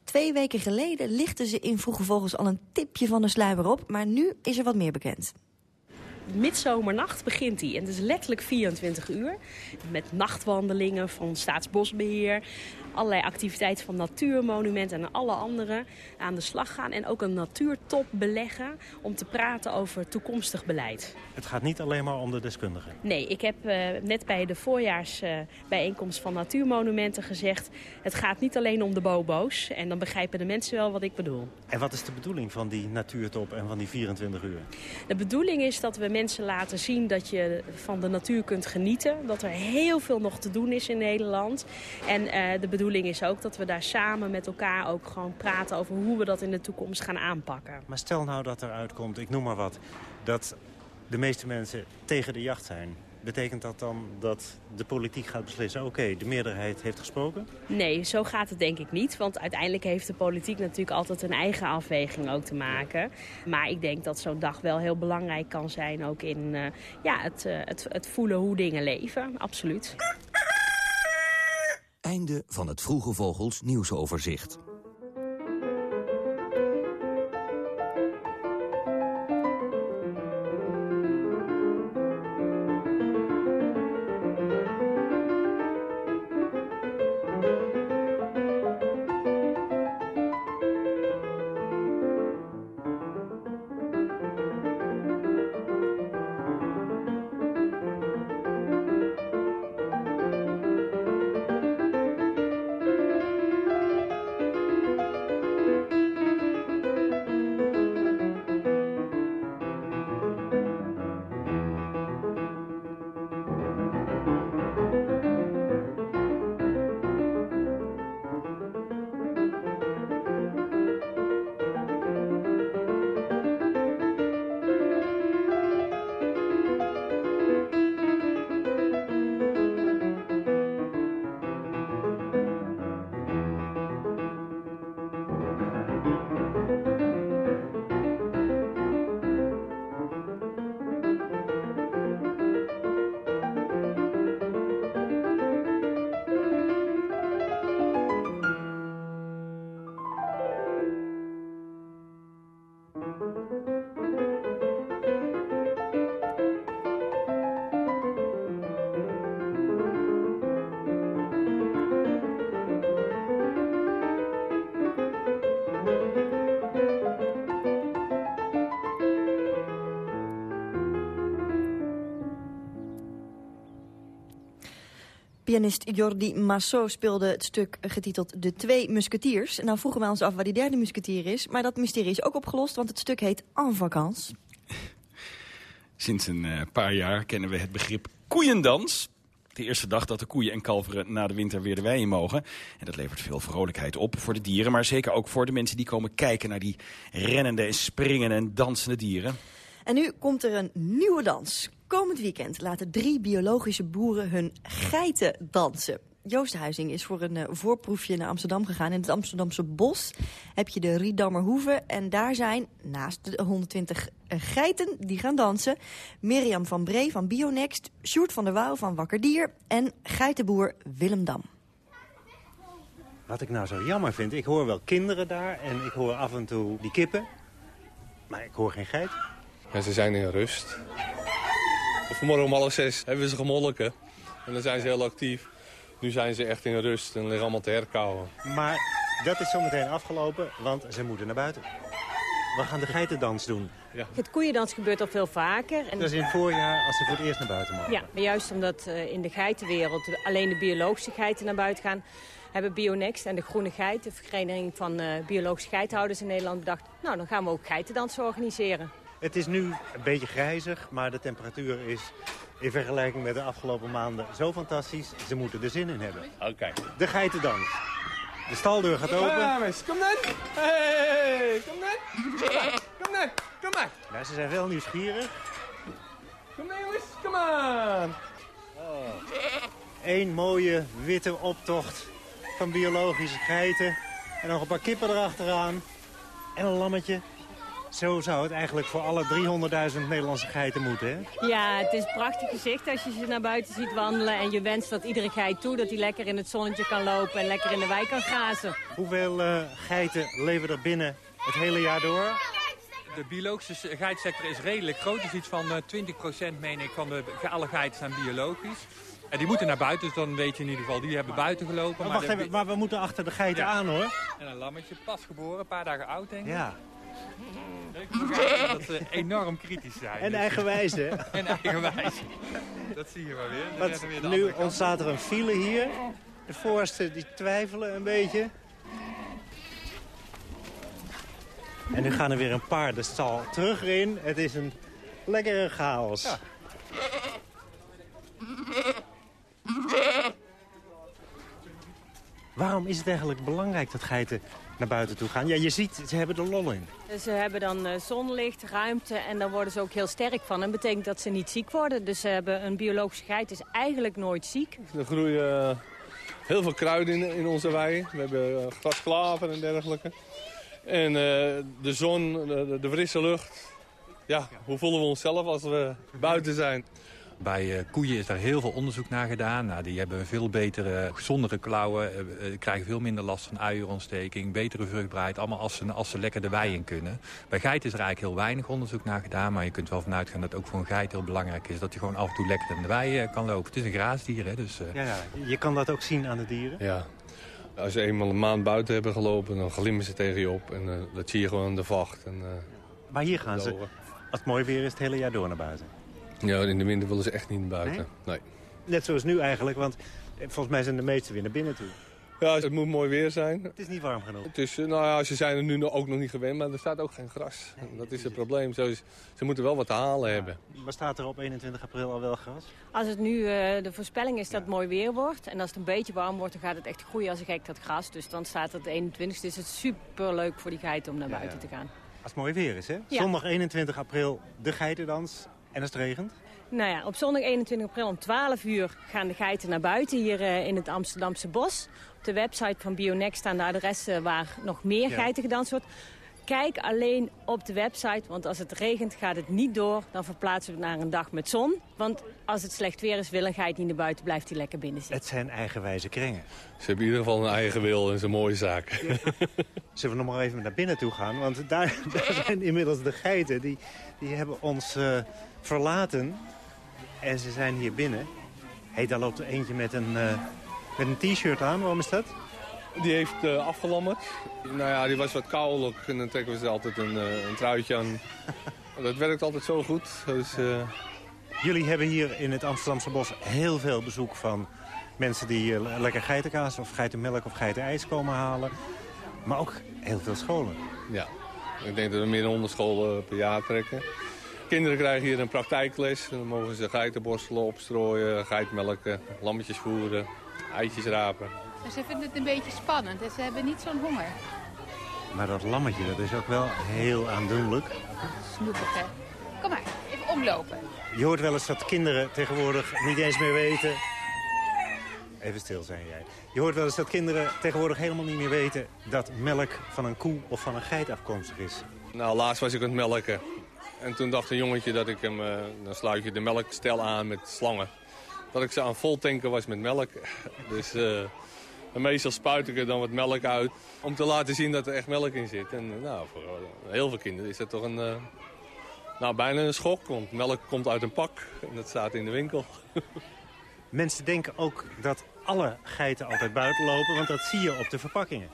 Twee weken geleden lichten ze in Vroege Vogels al een tipje van de sluimer op. Maar nu is er wat meer bekend. Midzomernacht begint hij. En het is letterlijk 24 uur. Met nachtwandelingen van Staatsbosbeheer. Allerlei activiteiten van natuurmonumenten en alle andere aan de slag gaan. En ook een natuurtop beleggen om te praten over toekomstig beleid. Het gaat niet alleen maar om de deskundigen. Nee, ik heb uh, net bij de voorjaarsbijeenkomst uh, van natuurmonumenten gezegd... het gaat niet alleen om de bobo's. En dan begrijpen de mensen wel wat ik bedoel. En wat is de bedoeling van die natuurtop en van die 24 uur? De bedoeling is dat we mensen laten zien dat je van de natuur kunt genieten. Dat er heel veel nog te doen is in Nederland. En uh, de bedoeling is ook dat we daar samen met elkaar ook gewoon praten over hoe we dat in de toekomst gaan aanpakken. Maar stel nou dat er uitkomt, ik noem maar wat, dat de meeste mensen tegen de jacht zijn. Betekent dat dan dat de politiek gaat beslissen... oké, okay, de meerderheid heeft gesproken? Nee, zo gaat het denk ik niet. Want uiteindelijk heeft de politiek natuurlijk altijd een eigen afweging ook te maken. Maar ik denk dat zo'n dag wel heel belangrijk kan zijn... ook in uh, ja, het, uh, het, het voelen hoe dingen leven, absoluut. Einde van het Vroege Vogels nieuwsoverzicht. Pianist Jordi Massot speelde het stuk getiteld De Twee Musketiers. Nou vroegen wij ons af waar die derde musketier is. Maar dat mysterie is ook opgelost, want het stuk heet En Vacances. Sinds een uh, paar jaar kennen we het begrip koeiendans. De eerste dag dat de koeien en kalveren na de winter weer de wei in mogen. En dat levert veel vrolijkheid op voor de dieren. Maar zeker ook voor de mensen die komen kijken naar die rennende, springende en dansende dieren. En nu komt er een nieuwe dans. Komend weekend laten drie biologische boeren hun geiten dansen. Joost Huizing is voor een uh, voorproefje naar Amsterdam gegaan. In het Amsterdamse bos heb je de Riedammer Hoeve. En daar zijn, naast de 120 geiten die gaan dansen... Mirjam van Bree van Bionext, Sjoerd van der Wouw van Wakker Dier... en geitenboer Willem Dam. Wat ik nou zo jammer vind, ik hoor wel kinderen daar... en ik hoor af en toe die kippen, maar ik hoor geen geit. En ze zijn in rust. Vanmorgen om half zes hebben ze gemolken. En dan zijn ze heel actief. Nu zijn ze echt in rust en liggen allemaal te herkauwen. Maar dat is zometeen afgelopen, want ze moeten naar buiten. We gaan de geitendans doen. Ja. Het koeiendans gebeurt al veel vaker. En... Dat is in het voorjaar als ze voor het eerst naar buiten mogen. Ja, maar juist omdat uh, in de geitenwereld alleen de biologische geiten naar buiten gaan... hebben Bionext en de Groene Geit, de vereniging van uh, biologische geithouders in Nederland, bedacht... nou, dan gaan we ook geitendansen organiseren. Het is nu een beetje grijzig, maar de temperatuur is in vergelijking met de afgelopen maanden zo fantastisch. Ze moeten er zin in hebben. Oké. Okay. De geitendans. De staldeur gaat open. Dames, kom dan. Hey, kom dan. Kom dan, kom maar. Ja, ze zijn wel nieuwsgierig. Kom dan jongens, kom aan. Oh. Eén mooie witte optocht van biologische geiten. En nog een paar kippen erachteraan. En een lammetje. Zo zou het eigenlijk voor alle 300.000 Nederlandse geiten moeten, hè? Ja, het is een prachtig gezicht als je ze naar buiten ziet wandelen. En je wenst dat iedere geit toe, dat hij lekker in het zonnetje kan lopen en lekker in de wei kan grazen. Hoeveel uh, geiten leven er binnen het hele jaar door? De biologische geitsector is redelijk groot. Het is iets van uh, 20% meen ik van de alle geiten zijn biologisch. En die moeten naar buiten, dus dan weet je in ieder geval, die hebben buiten gelopen. Maar, wacht even, maar we moeten achter de geiten aan hoor. En een lammetje, pas geboren, een paar dagen oud denk ik. Ja. Dat ze enorm kritisch zijn. En eigenwijs, [laughs] hè? en eigenwijs. Dat zie je maar weer. Nu ontstaat er een file hier. De voorste die twijfelen een beetje. En nu gaan er weer een paar de stal terug in. Het is een lekkere chaos. Ja. Waarom is het eigenlijk belangrijk dat geiten naar buiten toe gaan? Ja, je ziet, ze hebben er lol in. Ze hebben dan uh, zonlicht, ruimte en daar worden ze ook heel sterk van. En dat betekent dat ze niet ziek worden. Dus ze hebben een biologische geit is eigenlijk nooit ziek. Er groeien uh, heel veel kruiden in, in, onze wei. We hebben uh, grasklaver en dergelijke. En de zon, de, de frisse lucht. Ja, hoe voelen we onszelf als we buiten zijn? Bij uh, koeien is daar heel veel onderzoek naar gedaan. Nou, die hebben veel betere, gezondere klauwen. Uh, krijgen veel minder last van uierontsteking. Betere vruchtbaarheid. Allemaal als ze, als ze lekker de wei in kunnen. Bij geiten is er eigenlijk heel weinig onderzoek naar gedaan. Maar je kunt wel vanuit gaan dat ook voor een geit heel belangrijk is. Dat hij gewoon af en toe lekker in de wei uh, kan lopen. Het is een graasdier, hè. Dus, ja, ja, je kan dat ook zien aan de dieren? Ja. Als ze eenmaal een maand buiten hebben gelopen, dan glimmen ze tegen je op. En dat zie je gewoon in de vacht. En, maar hier gaan ze, als het mooi weer is, het hele jaar door naar buiten? Ja, in de winter willen ze echt niet naar buiten. Nee? Net zoals nu eigenlijk, want volgens mij zijn de meesten weer naar binnen toe. Ja, het moet mooi weer zijn. Het is niet warm genoeg. Het is, nou ja, ze zijn er nu ook nog niet gewend, maar er staat ook geen gras. dat is het probleem. Ze, ze moeten wel wat te halen ja. hebben. Maar staat er op 21 april al wel gras? Als het nu uh, de voorspelling is dat het mooi weer wordt... en als het een beetje warm wordt, dan gaat het echt groeien als een gek dat gras. Dus dan staat het 21 is het super leuk voor die geiten om naar buiten te gaan. Als het mooi weer is, hè? Zondag 21 april de geitendans. En als het regent? Nou ja, op zondag 21 april om 12 uur gaan de geiten naar buiten hier uh, in het Amsterdamse bos. Op de website van Bionext staan de adressen waar nog meer ja. geiten gedanst wordt. Kijk alleen op de website, want als het regent gaat het niet door. Dan verplaatsen we het naar een dag met zon. Want als het slecht weer is, wil een geit niet naar buiten, blijft hij lekker binnen zitten. Het zijn eigenwijze kringen. Ze hebben in ieder geval een eigen wil en is een mooie zaak. Ja. [laughs] Zullen we nog maar even naar binnen toe gaan? Want daar, daar zijn inmiddels de geiten, die, die hebben ons uh, verlaten. En ze zijn hier binnen. Hé, hey, daar loopt er eentje met een, uh, met een t-shirt aan. Waarom is dat? Die heeft uh, afgelammerd. Nou ja, die was wat koudelijk. En dan trekken we ze altijd een, uh, een truitje aan. dat werkt altijd zo goed. Dus, Jullie hebben hier in het Amsterdamse bos heel veel bezoek van mensen die lekker geitenkaas of geitenmelk of geitenijs komen halen. Maar ook heel veel scholen. Ja, ik denk dat we meer dan 100 scholen per jaar trekken. Kinderen krijgen hier een praktijkles. Dan mogen ze geiten borstelen, opstrooien, geitmelken, lammetjes voeren, eitjes rapen. Ze vinden het een beetje spannend en ze hebben niet zo'n honger. Maar dat lammetje, dat is ook wel heel aandoenlijk. Snoepig, hè? Kom maar, even omlopen. Je hoort wel eens dat kinderen tegenwoordig niet eens meer weten... Even stil zijn jij. Je hoort wel eens dat kinderen tegenwoordig helemaal niet meer weten... dat melk van een koe of van een geit afkomstig is. Nou, laatst was ik aan het melken. En toen dacht een jongetje dat ik hem... Uh, dan sluit je de melkstel aan met slangen. Dat ik ze aan vol tanken was met melk. [laughs] Dus uh, meestal spuit ik er dan wat melk uit. Om te laten zien dat er echt melk in zit. En nou, voor heel veel kinderen is dat toch een... Uh, nou, bijna een schok. Want melk komt uit een pak. En dat staat in de winkel. [laughs] Mensen denken ook dat alle geiten altijd buiten lopen. Want dat zie je op de verpakkingen.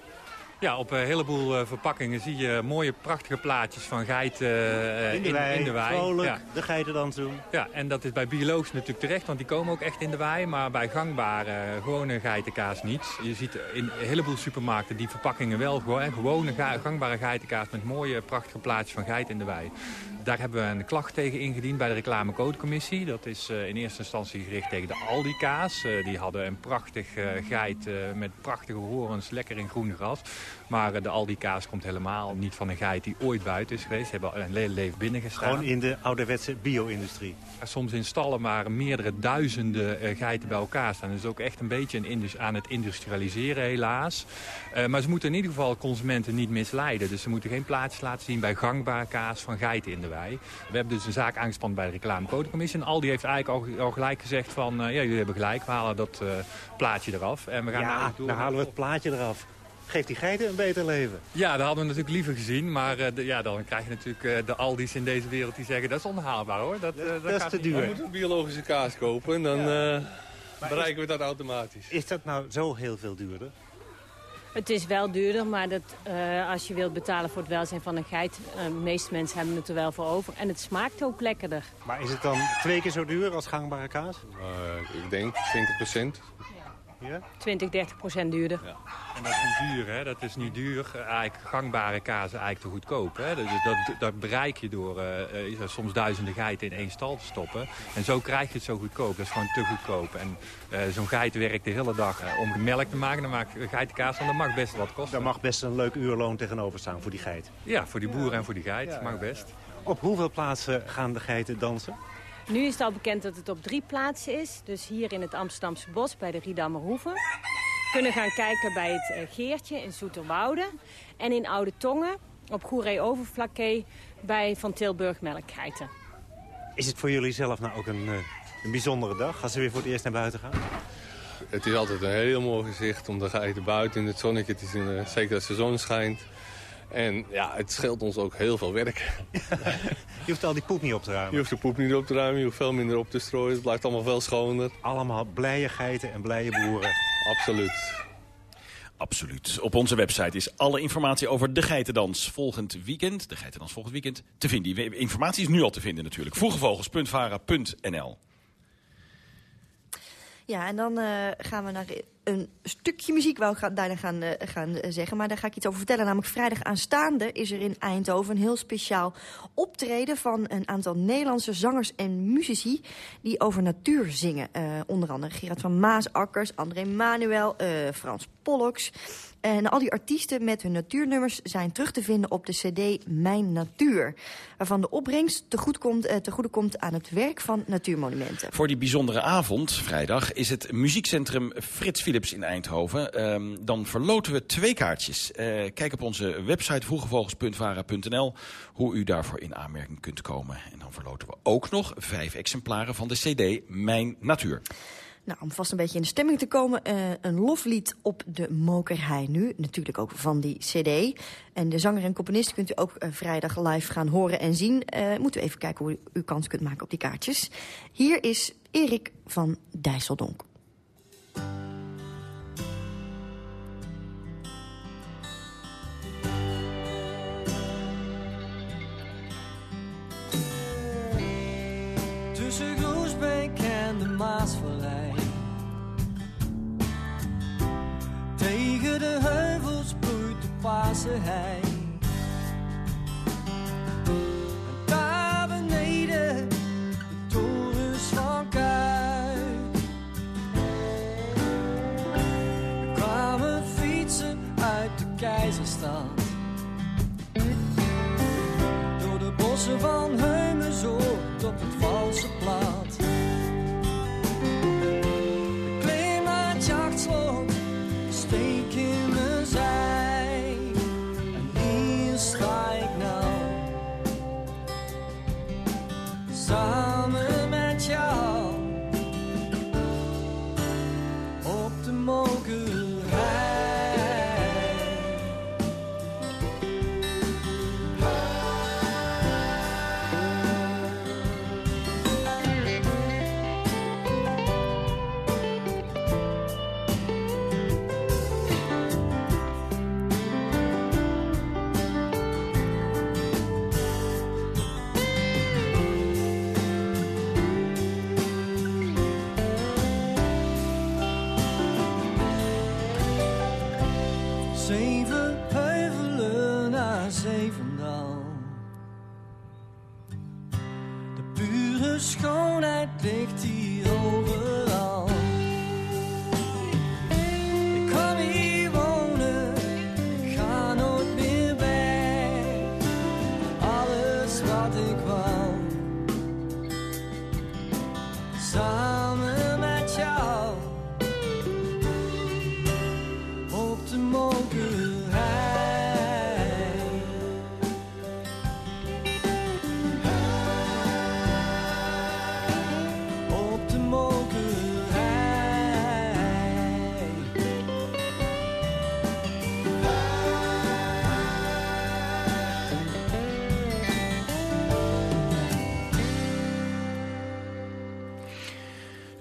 Ja, op een heleboel uh, verpakkingen zie je mooie, prachtige plaatjes van geiten uh, in, de wei, in de wei. vrolijk, ja. de geiten dan doen. Ja, en dat is bij biologisch natuurlijk terecht, want die komen ook echt in de wei. Maar bij gangbare, gewone geitenkaas niet. Je ziet in een heleboel supermarkten die verpakkingen wel gewoon. Gewone gangbare geitenkaas met mooie, prachtige plaatjes van geiten in de wei. Daar hebben we een klacht tegen ingediend bij de reclamecodecommissie. Dat is in eerste instantie gericht tegen de Aldi-kaas. Die hadden een prachtig geit met prachtige horens, lekker in groen gras. Maar eh, de Aldi kaas komt helemaal niet van een geit die ooit buiten is geweest. Ze hebben een hele leven binnen gestaan. Gewoon in de ouderwetse bio-industrie. Soms in stallen waar meerdere duizenden eh, geiten bij elkaar staan. Dus ook echt een beetje aan het industrialiseren helaas. Eh, maar ze moeten in ieder geval consumenten niet misleiden. Dus ze moeten geen plaatjes laten zien bij gangbare kaas van geiten in de wei. We hebben dus een zaak aangespannen bij de reclamecodecommissie. En Aldi heeft eigenlijk al, al gelijk gezegd van... ja, jullie hebben gelijk, we halen dat plaatje eraf. En we gaan Ja, dan halen we het plaatje eraf. Geeft die geiten een beter leven. Ja, dat hadden we natuurlijk liever gezien. Maar eh, de- ja, dan krijg je natuurlijk eh, de Aldi's in deze wereld die zeggen... dat is onhaalbaar hoor. Dat, eh, dat, gaat niet. Dan moeten we biologische kaas kopen en dan eh, bereiken we dat automatisch. Is dat nou zo heel veel duurder? Het is wel duurder, maar dat, eh, als je wilt betalen voor het welzijn van een geit... eh, de meeste mensen hebben het er wel voor over. En het smaakt ook lekkerder. Maar is het dan twee keer zo duur als gangbare kaas? Eh, ik denk 20 procent. Ja? 20, 30 procent duurder. En dat is niet duur, hè? Dat is niet duur. Eh, Eigenlijk gangbare kaas is eigenlijk te goedkoop. Hè? Dus dat, dat bereik je door eh, eh, soms duizenden geiten in één stal te stoppen. En zo krijg je het zo goedkoop. Dat is gewoon te goedkoop. En eh, zo'n geit werkt de hele dag om melk te maken. Dan maakt geitenkaas, dan dat mag best wat kosten. Daar mag best een leuk uurloon tegenover staan voor die geit. Ja, voor die boeren en voor die geit. Mag best. Op hoeveel plaatsen gaan de geiten dansen? Nu is het al bekend dat het op drie plaatsen is. Dus hier in het Amsterdamse bos bij de Riedammer Hoeve. Kunnen gaan kijken bij het eh, Geertje in Zoeterwoude. En in Oude Tongen op Goeree Overflakkee bij Van Tilburg Melkgeiten. Is het voor jullie zelf nou ook een, eh, een bijzondere dag als ze weer voor het eerst naar buiten gaan? Het is altijd een heel mooi gezicht om de geiten buiten in het zonnetje. Het is in, eh, zeker als de zon schijnt. En ja, het scheelt ons ook heel veel werk. [laughs] Je hoeft al die poep niet op te ruimen. Je hoeft de poep niet op te ruimen, je hoeft veel minder op te strooien. Het blijft allemaal veel schoner. Allemaal blije geiten en blije boeren. Absoluut. Absoluut. Op onze website is alle informatie over de geitendans volgend weekend. De geitendans volgend weekend te vinden. Die informatie is nu al te vinden natuurlijk. Vroegevogels.vara.nl Ja, en dan eh, gaan we naar een stukje muziek, wou ik daarna gaan, eh, gaan eh, zeggen. Maar daar ga ik iets over vertellen. Namelijk vrijdag aanstaande is er in Eindhoven een heel speciaal optreden... van een aantal Nederlandse zangers en muzici die over natuur zingen. Eh, onder andere Gerard van Maasakkers, André Manuel, Frans Pollux... En al die artiesten met hun natuurnummers zijn terug te vinden op de cd Mijn Natuur. Waarvan de opbrengst te goed komt, eh, te goede komt aan het werk van natuurmonumenten. Voor die bijzondere avond, vrijdag, is het muziekcentrum Frits Philips in Eindhoven. Ehm, dan verloten we twee kaartjes. Eh, kijk op onze website vroegevogels.vara.nl hoe u daarvoor in aanmerking kunt komen. En dan verloten we ook nog vijf exemplaren van de cd Mijn Natuur. Nou, om vast een beetje in de stemming te komen, eh, een loflied op de mokerhei nu. Natuurlijk ook van die cd. En de zanger en componist kunt u ook eh, vrijdag live gaan horen en zien. Eh moeten we even kijken hoe u kans kunt maken op die kaartjes. Hier is Erik van Dijsseldonk. Tussen Groesbeek en de Maasvallei. De heuvels bloeit de paarse En deg til ro.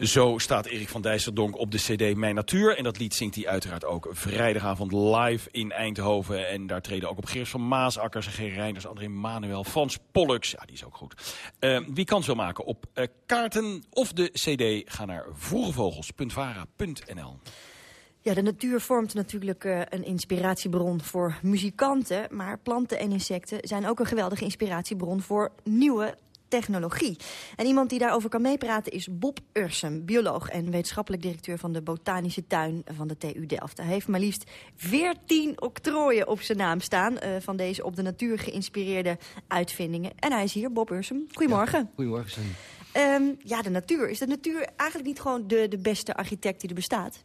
Zo staat Erik van Dijsserdonk op de cd Mijn Natuur. En dat lied zingt hij uiteraard ook vrijdagavond live in Eindhoven. En daar treden ook op Geers van Maasakkers, G. Reinders, André Manuel, Frans Pollux. Ja, die is ook goed. Eh, wie kans wil maken op eh, kaarten of de cd, ga naar vroegevogels.vara.nl. Ja, de natuur vormt natuurlijk eh, een inspiratiebron voor muzikanten. Maar planten en insecten zijn ook een geweldige inspiratiebron voor nieuwe technologie. En iemand die daarover kan meepraten is Bob Ursem, bioloog en wetenschappelijk directeur van de Botanische Tuin van de TU Delft. Hij heeft maar liefst 14 octrooien op zijn naam staan eh, van deze op de natuur geïnspireerde uitvindingen. En hij is hier, Bob Ursem. Goedemorgen. Goedemorgen, Sandy. Ehm, ja, de natuur. Is de natuur eigenlijk niet gewoon de, de beste architect die er bestaat?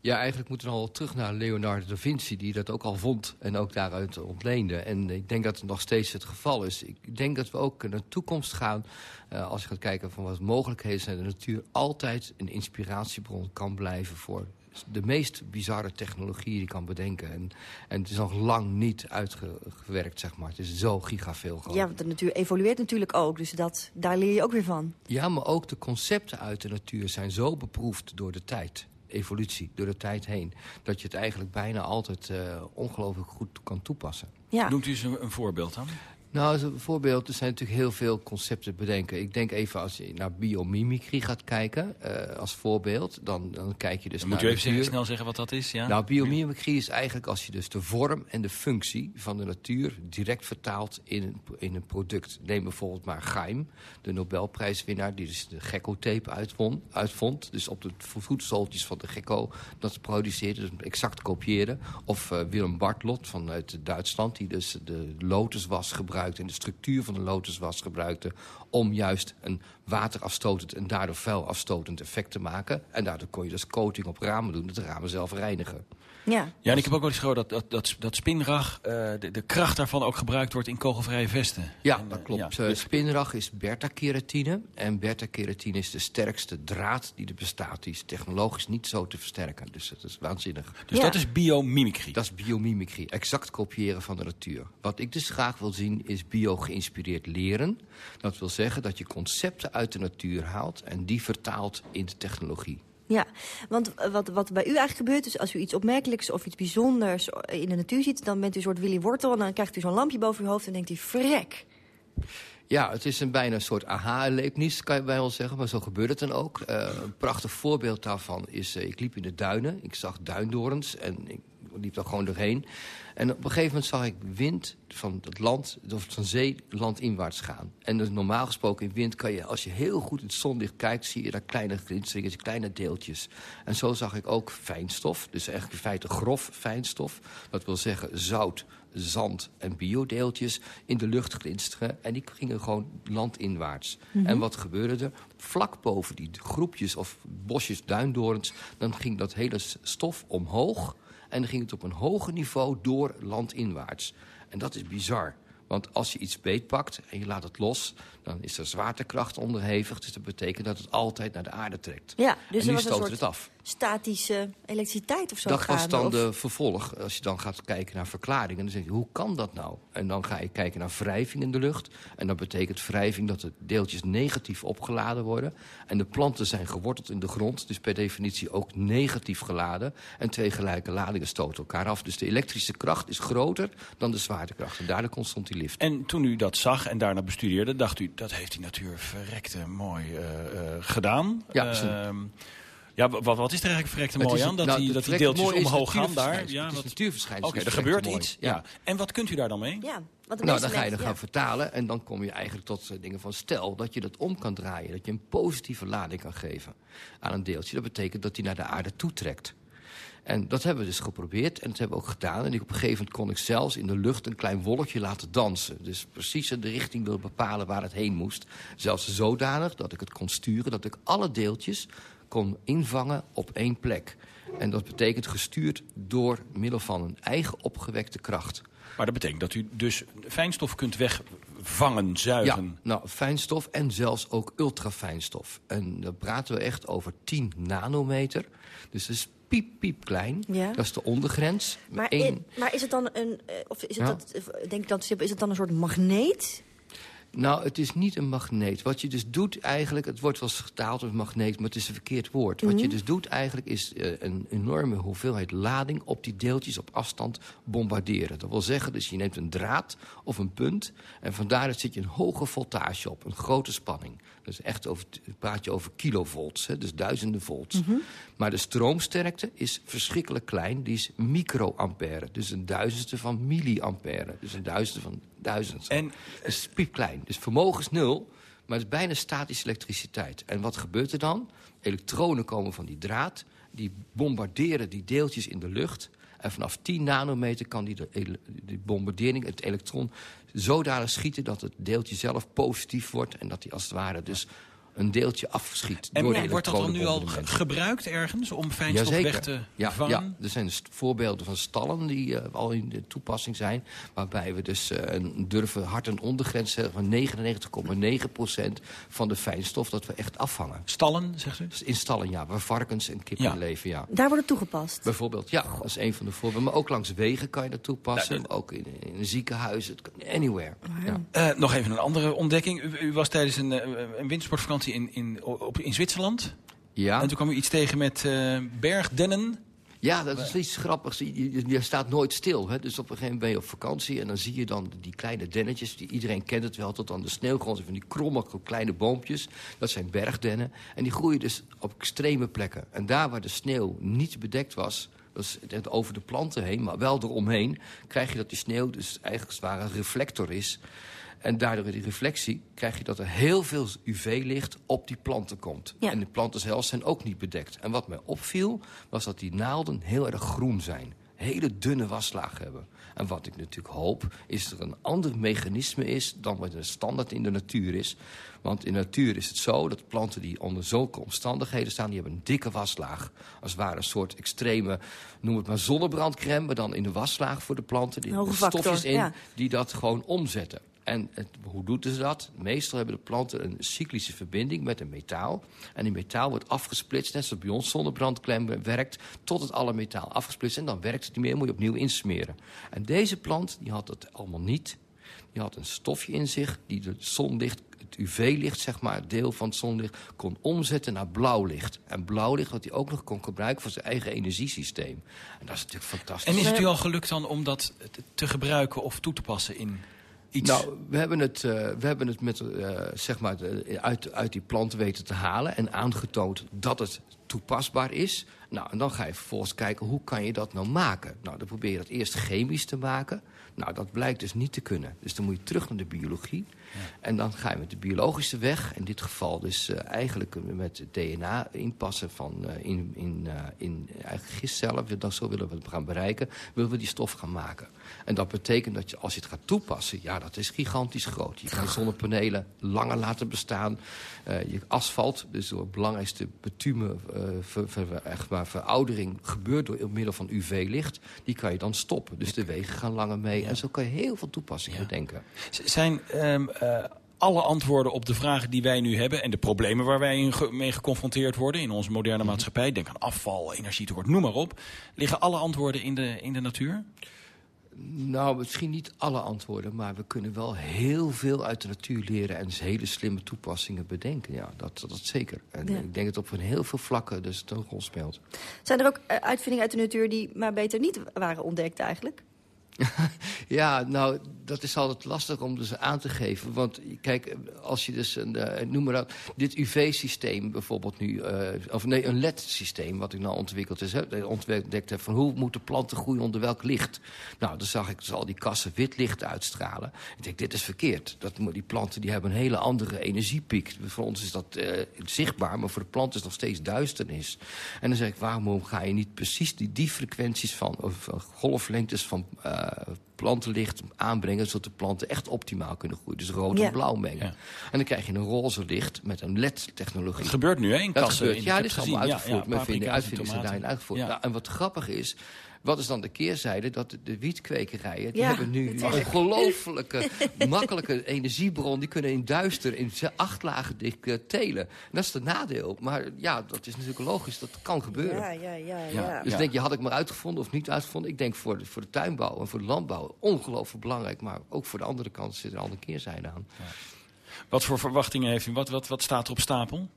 Ja, eigenlijk moeten we al terug naar Leonardo da Vinci... die dat ook al vond en ook daaruit ontleende. En ik denk dat het nog steeds het geval is. Ik denk dat we ook naar de toekomst gaan... Uh, als je gaat kijken van wat mogelijkheden zijn... de natuur altijd een inspiratiebron kan blijven... voor de meest bizarre technologie die je kan bedenken. En, en het is nog lang niet uitgewerkt, zeg maar. Het is zo gigaveel gewoon. Ja, want de natuur evolueert natuurlijk ook. Dus dat, daar leer je ook weer van. Ja, maar ook de concepten uit de natuur zijn zo beproefd door de tijd evolutie door de tijd heen. Dat je het eigenlijk bijna altijd uh, ongelooflijk goed kan toepassen. Ja. Noemt u eens een, een voorbeeld dan? Nou, als een voorbeeld, er zijn natuurlijk heel veel concepten te bedenken. Ik denk even als je naar biomimicry gaat kijken, uh, als voorbeeld, dan, dan kijk je dus dan naar Moet u even snel zeggen wat dat is? Ja? Nou, biomimicry is eigenlijk als je dus de vorm en de functie van de natuur direct vertaalt in een, in een product. Neem bijvoorbeeld maar Geim, de Nobelprijswinnaar, die dus de gecko-tape uitvond, uitvond. Dus op de voetzooltjes van de gecko dat produceerde, dus exact kopiëren. Of uh, Willem Bartlot vanuit Duitsland, die dus de lotuswas gebruikte en de structuur van de lotuswas gebruikte... om juist een waterafstotend en daardoor vuilafstotend effect te maken. En daardoor kon je dus coating op ramen doen, dat de ramen zelf reinigen. Ja, ja en ik heb ook wel eens gehoord dat, dat, dat, dat spinrag, uh, de, de, kracht daarvan ook gebruikt wordt in kogelvrije vesten. Ja, en, dat klopt. Ja, dus... Spinrag is beta-keratine. En beta-keratine is de sterkste draad die er bestaat. Die is technologisch niet zo te versterken. Dus dat is waanzinnig. Dus ja. dat is biomimicry? Dat is biomimicry. Exact kopiëren van de natuur. Wat ik dus graag wil zien is bio-geïnspireerd leren. Dat wil zeggen dat je concepten uit de natuur haalt en die vertaalt in de technologie. Ja, want wat, wat bij u eigenlijk gebeurt is als u iets opmerkelijks of iets bijzonders in de natuur ziet... dan bent u een soort Willy Wortel en dan krijgt u zo'n lampje boven uw hoofd en denkt u, vrek. Ja, het is een bijna een soort aha-erlevenis, kan je bij wel zeggen. Maar zo gebeurt het dan ook. Uh, een prachtig voorbeeld daarvan is, ik liep in de duinen. Ik zag duindorens en ik liep daar gewoon doorheen. En op een gegeven moment zag ik wind van het land, of van zee, landinwaarts gaan. En dus normaal gesproken in wind kan je, als je heel goed in het zonlicht kijkt... zie je daar kleine glinsteringen, kleine deeltjes. En zo zag ik ook fijnstof, dus eigenlijk in feite grof fijnstof. Dat wil zeggen zout, zand en biodeeltjes in de lucht glinsteren. En die gingen gewoon landinwaarts. Mm -hmm. En wat gebeurde er? Vlak boven die groepjes of bosjes duindorens... dan ging dat hele stof omhoog... En dan ging het op een hoger niveau door landinwaarts. En dat is bizar. Want als je iets beetpakt en je laat het los... dan is er zwaartekracht onderhevig. Dus dat betekent dat het altijd naar de aarde trekt. Ja, dus en nu stoten we het af. Statische elektriciteit of zo Dat was dan of... de vervolg. Als je dan gaat kijken naar verklaringen, dan zeg je, hoe kan dat nou? En dan ga je kijken naar wrijving in de lucht. En dat betekent wrijving dat de deeltjes negatief opgeladen worden. En de planten zijn geworteld in de grond, dus per definitie ook negatief geladen. En twee gelijke ladingen stoten elkaar af. Dus de elektrische kracht is groter dan de zwaartekracht. En daardoor ontstond die lift. En toen u dat zag en daarna bestudeerde, dacht u, dat heeft die natuur verrekte mooi uh, uh, gedaan. Ja, uh, ja, wat, wat is er eigenlijk verrekte mooi aan? Dat, nou, die, dat die deeltjes omhoog gaan daar? Ja, wat... natuurverschijnsel. Oké, okay, er gebeurt iets. Ja. ja. En wat kunt u daar dan mee? Ja, wat nou, dan ga je dan gaan vertalen en dan kom je eigenlijk tot uh, dingen van... stel dat je dat om kan draaien, dat je een positieve lading kan geven aan een deeltje. Dat betekent dat hij naar de aarde toetrekt. En dat hebben we dus geprobeerd en dat hebben we ook gedaan. En ik, op een gegeven moment kon ik zelfs in de lucht een klein wolkje laten dansen. Dus precies in de richting wilde bepalen waar het heen moest. Zelfs zodanig dat ik het kon sturen, dat ik alle deeltjes kon invangen op één plek. En dat betekent gestuurd door middel van een eigen opgewekte kracht. Maar dat betekent dat u dus fijnstof kunt wegvangen, zuigen. Ja, nou, fijnstof en zelfs ook ultrafijnstof. En dan praten we echt over 10 nanometer. Dus dat is piep, piep klein. Ja. Dat is de ondergrens. Maar, Eén- maar is het dan een, eh, of is het Ja. dat, eh, denk ik dan, is het dan een soort magneet? Nou, het is niet een magneet. Wat je dus doet eigenlijk, het wordt wel eens getaald als magneet, maar het is een verkeerd woord. Wat je Mhm. dus doet eigenlijk is eh, een enorme hoeveelheid lading op die deeltjes op afstand bombarderen. Dat wil zeggen, dus je neemt een draad of een punt en van daaruit zit je een hoge voltage op, een grote spanning. Dus echt over, praat je over kilovolts, hè, dus duizenden volts. Mhm. Maar de stroomsterkte is verschrikkelijk klein. Die is microampère. Dus een duizendste van milliampère. Dus een duizendste van En is piepklein. Dus vermogen is nul, maar het is bijna statische elektriciteit. En wat gebeurt er dan? Elektronen komen van die draad. Die bombarderen die deeltjes in de lucht. En vanaf 10 nanometer kan die, die bombardering, het elektron, zodanig schieten... dat het deeltje zelf positief wordt. En dat die als het ware dus een deeltje afschiet. En door de wordt dat dan nu al gebruikt ergens om fijnstof Jazeker. weg te ja, vangen? Ja, er zijn voorbeelden van stallen die eh, al in de toepassing zijn. Waarbij we dus eh, een durven hard een ondergrens hebben van 99,9% van de fijnstof dat we echt afvangen. Stallen, zegt u? In stallen, ja. Waar varkens en kippen Ja. leven, ja. Daar wordt het toegepast. Bijvoorbeeld, ja, dat is een van de voorbeelden. Maar ook langs wegen kan je dat toepassen. Nou, ook in, in een ziekenhuis, het kan- anywhere. Ja. Eh, nog even een andere ontdekking. U, u was tijdens een, een wintersportvakantie in, in, op, in Zwitserland. Ja. En toen kwam u iets tegen met eh, bergdennen. Ja, dat is iets grappigs. Je, je- je staat nooit stil. Hè? Dus op een gegeven moment ben je op vakantie... en dan zie je dan die kleine dennetjes. Die, iedereen kent het wel, tot aan de sneeuwgrond. Van die kromme kleine boompjes. Dat zijn bergdennen. En die groeien dus op extreme plekken. En daar waar de sneeuw niet bedekt was... dat is het over de planten heen, maar wel eromheen... krijg je dat die sneeuw dus eigenlijk als het ware een reflector is... En daardoor die reflectie krijg je dat er heel veel UV-licht op die planten komt. En die planten zelf zijn ook niet bedekt. En wat mij opviel, was dat die naalden heel erg groen zijn. Hele dunne waslaag hebben. En wat ik natuurlijk hoop, is dat er een ander mechanisme is... dan wat er standaard in de natuur is. Want in de natuur is het zo dat planten die onder zulke omstandigheden staan... die hebben een dikke waslaag. Als het ware een soort extreme, noem het maar zonnebrandcrème... maar dan in de waslaag voor de planten. Die stofjes in ja. die dat gewoon omzetten. En hoe doen ze dat? Meestal hebben de planten een cyclische verbinding met een metaal. En die metaal wordt afgesplitst, net zoals bij ons zonnebrandklem werkt... tot het alle metaal afgesplitst en dan werkt het niet meer, moet je opnieuw insmeren. En deze plant die had dat allemaal niet. Die had een stofje in zich die de zonlicht, het UV-licht, zeg maar, het deel van het zonlicht... kon omzetten naar blauw licht. En blauw licht wat hij ook nog kon gebruiken voor zijn eigen energiesysteem. En dat is natuurlijk fantastisch. En is het u al gelukt dan om dat te gebruiken of toe te passen in iets? Nou, we hebben het, eh, we hebben het met, eh, zeg maar, de- uit, uit die planten weten te halen... en aangetoond dat het toepasbaar is. Nou, en dan ga je vervolgens kijken, hoe kan je dat nou maken? Nou, dan probeer je dat eerst chemisch te maken. Nou, dat blijkt dus niet te kunnen. Dus dan moet je terug naar de biologie. En dan ga je met de biologische weg. In dit geval dus eh, eigenlijk met het DNA inpassen van eh, in, in, eh, in eigen gistcellen. Dat zo willen we het gaan bereiken. Willen we die stof gaan maken. En dat betekent dat je, als je het gaat toepassen, ja, dat is gigantisch groot. Je kan zonnepanelen langer laten bestaan. Eh, je asfalt, dus het belangrijkste betume, eh, ver, ver- echt maar veroudering, gebeurt door middel van UV-licht. Die kan je dan stoppen. Dus de wegen gaan langer mee. En zo kan je heel veel toepassingen bedenken. Zijn ehm, eh, alle antwoorden op de vragen die wij nu hebben... en de problemen waar wij mee geconfronteerd worden in onze moderne Mhm. maatschappij... denk aan afval, energietekort, noem maar op... liggen alle antwoorden in de, in de natuur? Nou, misschien niet alle antwoorden, maar we kunnen wel heel veel uit de natuur leren en hele slimme toepassingen bedenken. Ja, dat, dat zeker. En Ja. ik denk dat op een heel veel vlakken dus het een rol speelt. Zijn er ook eh, uitvindingen uit de natuur die maar beter niet waren ontdekt eigenlijk? [laughs] Ja, nou, dat is altijd lastig om dus aan te geven. Want kijk, als je dus, een, uh, noem maar dat, dit UV-systeem bijvoorbeeld nu... Uh, of nee, een LED-systeem wat ik nou ontwikkeld, is, heb... van hoe moeten planten groeien onder welk licht? Nou, dan zag ik dus al die kassen wit licht uitstralen. Ik denk, dit is verkeerd. Dat, die planten die hebben een hele andere energiepiek. Voor ons is dat uh, zichtbaar, maar voor de plant is het nog steeds duisternis. En dan zeg ik, waarom ga je niet precies die, die frequenties van... of golflengtes van plantenlicht aanbrengen... zodat de planten echt optimaal kunnen groeien. Dus rood en blauw mengen. En dan krijg je een roze licht met een LED-technologie. Dat gebeurt nu, hè, in kassen. ja, dit is allemaal uitgevoerd. Ja, ja, Met vinden uitvindingen zijn daarin uitgevoerd. Nou, en wat grappig is, wat is dan de keerzijde? Dat de, wietkwekerijen, die hebben nu een ongelofelijke, [laughs] makkelijke energiebron. Die kunnen in duister, in acht lagen dik uh, telen. dat is het nadeel. Maar ja, dat is natuurlijk logisch. Dat kan gebeuren. Ja, ja, ja. ja. Dus denk je, had ik maar uitgevonden of niet uitgevonden? Ik denk voor de, voor de tuinbouw en voor de landbouw ongelooflijk belangrijk. Maar ook voor de andere kant zit er een andere keerzijde aan. Wat voor verwachtingen heeft u? Wat, wat, wat staat er op stapel?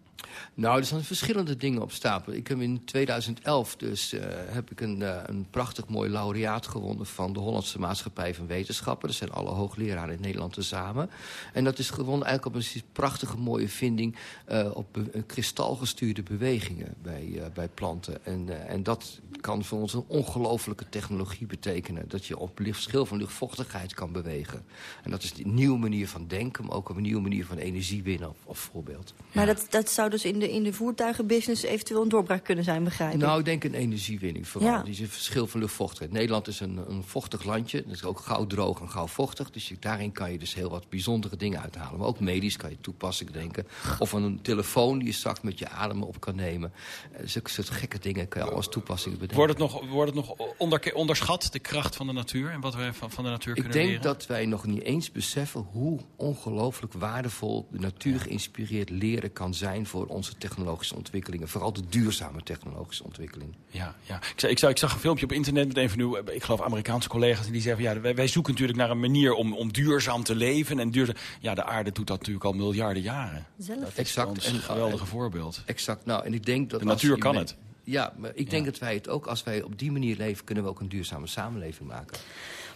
Nou, er staan verschillende dingen op stapel. Ik heb in 2011 dus uh, heb ik een, uh, een prachtig mooi laureaat gewonnen... van de Hollandse Maatschappij van Wetenschappen. Dat zijn alle hoogleraren in Nederland tezamen. En dat is gewonnen eigenlijk op een prachtige mooie vinding... Uh, op kristalgestuurde bewegingen bij, bij planten. En, en dat kan voor ons een ongelofelijke technologie betekenen. Dat je op verschil van luchtvochtigheid kan bewegen. En dat is een nieuwe manier van denken... maar ook een nieuwe manier van energie winnen, of voorbeeld. Maar dat, dat zou dus in de, in de voertuigenbusiness eventueel een doorbraak kunnen zijn, begrijp ik? Nou, ik denk een energiewinning vooral. Ja. Die is een verschil van luchtvochtigheid. Nederland is een, een vochtig landje. Dat is ook gauw droog en gauw vochtig. Dus je, daarin kan je dus heel wat bijzondere dingen uithalen. Maar ook medisch kan je toepassingen denken. Of een telefoon die je straks met je adem op kan nemen. Uh, zulke soort gekke dingen kan je als toepassingen bedenken. Wordt het nog, wordt het nog onder, onderschat, de kracht van de natuur? En wat we van, van de natuur kunnen leren? Ik denk dat wij nog niet eens beseffen hoe ongelooflijk waardevol... de natuur geïnspireerd leren kan zijn voor onze technologische ontwikkelingen. Vooral de duurzame technologische ontwikkeling. Ja, ja. Ik, ik, ik zag een filmpje op internet met een van uw, ik geloof Amerikaanse collega's... en die zeggen, ja, wij, wij, zoeken natuurlijk naar een manier om, om duurzaam te leven. En duurzaam, ja, de aarde doet dat natuurlijk al miljarden jaren. Zelf. Dat exact. een geweldige voorbeeld. Exact. Nou, en ik denk dat de natuur kan het. Ja, maar ik denk dat wij het ook, als wij op die manier leven... kunnen we ook een duurzame samenleving maken.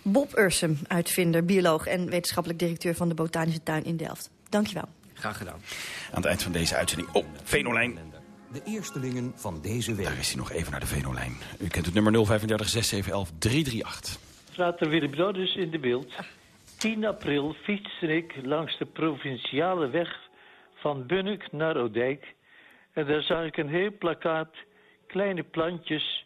Bob Ursum, uitvinder, bioloog en wetenschappelijk directeur... van de Botanische Tuin in Delft. Dankjewel. Graag gedaan. Aan het eind van deze uitzending... Oh, Venolijn. De eerstelingen van deze week. Daar is hij nog even naar de Venolijn. U kent het nummer 035 6711 338. Frater Willem Brodus in de beeld. 10 april fietste ik langs de provinciale weg van Bunnik naar Odijk. En daar zag ik een heel plakkaat, kleine plantjes,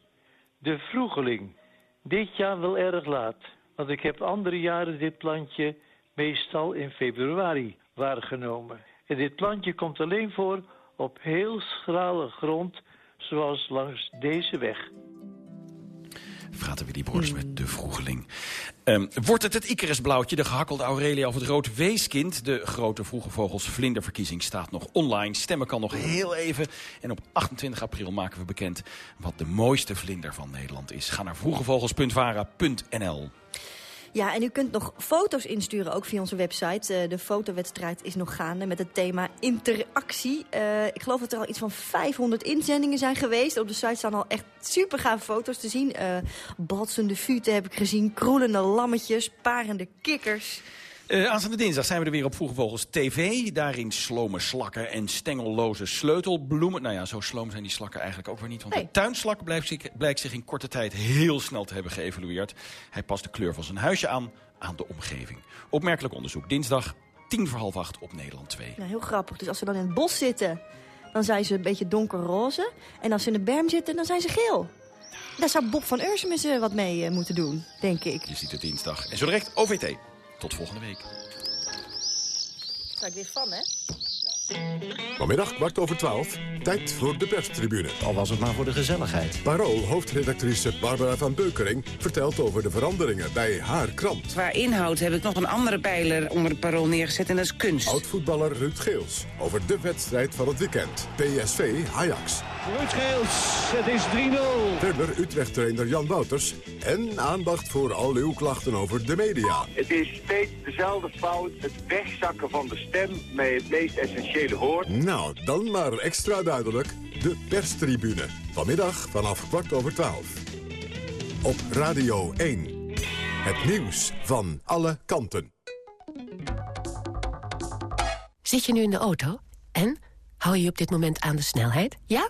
de vroegeling. Dit jaar wel erg laat, want ik heb andere jaren dit plantje meestal in februari waargenomen. En dit plantje komt alleen voor op heel schrale grond, zoals langs deze weg. Frater Willy Broers met de vroegeling. Um, wordt het het Icarusblauwtje, de gehakkelde Aurelia of het rood weeskind? De grote vroege vogels vlinderverkiezing staat nog online. Stemmen kan nog heel even. En op 28 april maken we bekend wat de mooiste vlinder van Nederland is. Ga naar vroegevogels.vara.nl. Ja, en u kunt nog foto's insturen, ook via onze website. Uh, de fotowedstrijd is nog gaande met het thema interactie. Uh, ik geloof dat er al iets van 500 inzendingen zijn geweest. Op de site staan al echt super foto's te zien. Uh, balsende futen heb ik gezien, kroelende lammetjes, parende kikkers... Uh, aanstaande dinsdag zijn we er weer op Vroege Vogels TV. Daarin slome slakken en stengelloze sleutelbloemen. Nou ja, zo sloom zijn die slakken eigenlijk ook weer niet. Want de tuinslak blijkt zich, blijkt zich in korte tijd heel snel te hebben geëvalueerd. Hij past de kleur van zijn huisje aan aan de omgeving. Opmerkelijk onderzoek. Dinsdag tien voor half acht op Nederland 2. Nou, heel grappig. Dus als ze dan in het bos zitten, dan zijn ze een beetje donkerroze. En als ze in de berm zitten, dan zijn ze geel. Daar zou Bob van eh, wat mee eh, moeten doen, denk ik. Je ziet het dinsdag. En zo direct OVT. Tot volgende week. Sta ik weer van, hè? Vanmiddag kwart over twaalf, tijd voor de perstribune. Al was het maar voor de gezelligheid. Parool hoofdredactrice Barbara van Beukering vertelt over de veranderingen bij haar krant. Qua inhoud heb ik nog een andere pijler onder het parool neergezet en dat is kunst. Oud-voetballer Ruud Geels over de wedstrijd van het weekend. PSV Ajax. Ruud Geels, het is 3-0. Verder Utrecht-trainer Jan Wouters. En aandacht voor al uw klachten over de media. Het is steeds dezelfde fout, het wegzakken van de stem met het meest essentiële woord. Nou, dan maar extra duidelijk. De perstribune. Vanmiddag vanaf kwart over twaalf. Op Radio 1. Het nieuws van alle kanten. Zit je nu in de auto? En? Hou je op dit moment aan de snelheid? Ja?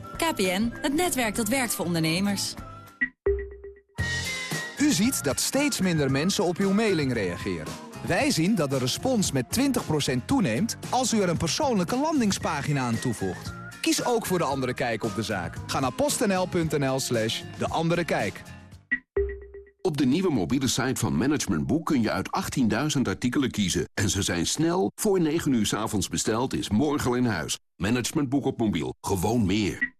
KPN, het netwerk dat werkt voor ondernemers. U ziet dat steeds minder mensen op uw mailing reageren. Wij zien dat de respons met 20% toeneemt als u er een persoonlijke landingspagina aan toevoegt. Kies ook voor De Andere Kijk op de zaak. Ga naar postnl.nl slash De Andere Kijk. Op de nieuwe mobiele site van Management Boek kun je uit 18.000 artikelen kiezen. En ze zijn snel, voor 9 uur s avonds besteld, is morgen al in huis. Management Boek op mobiel, gewoon meer.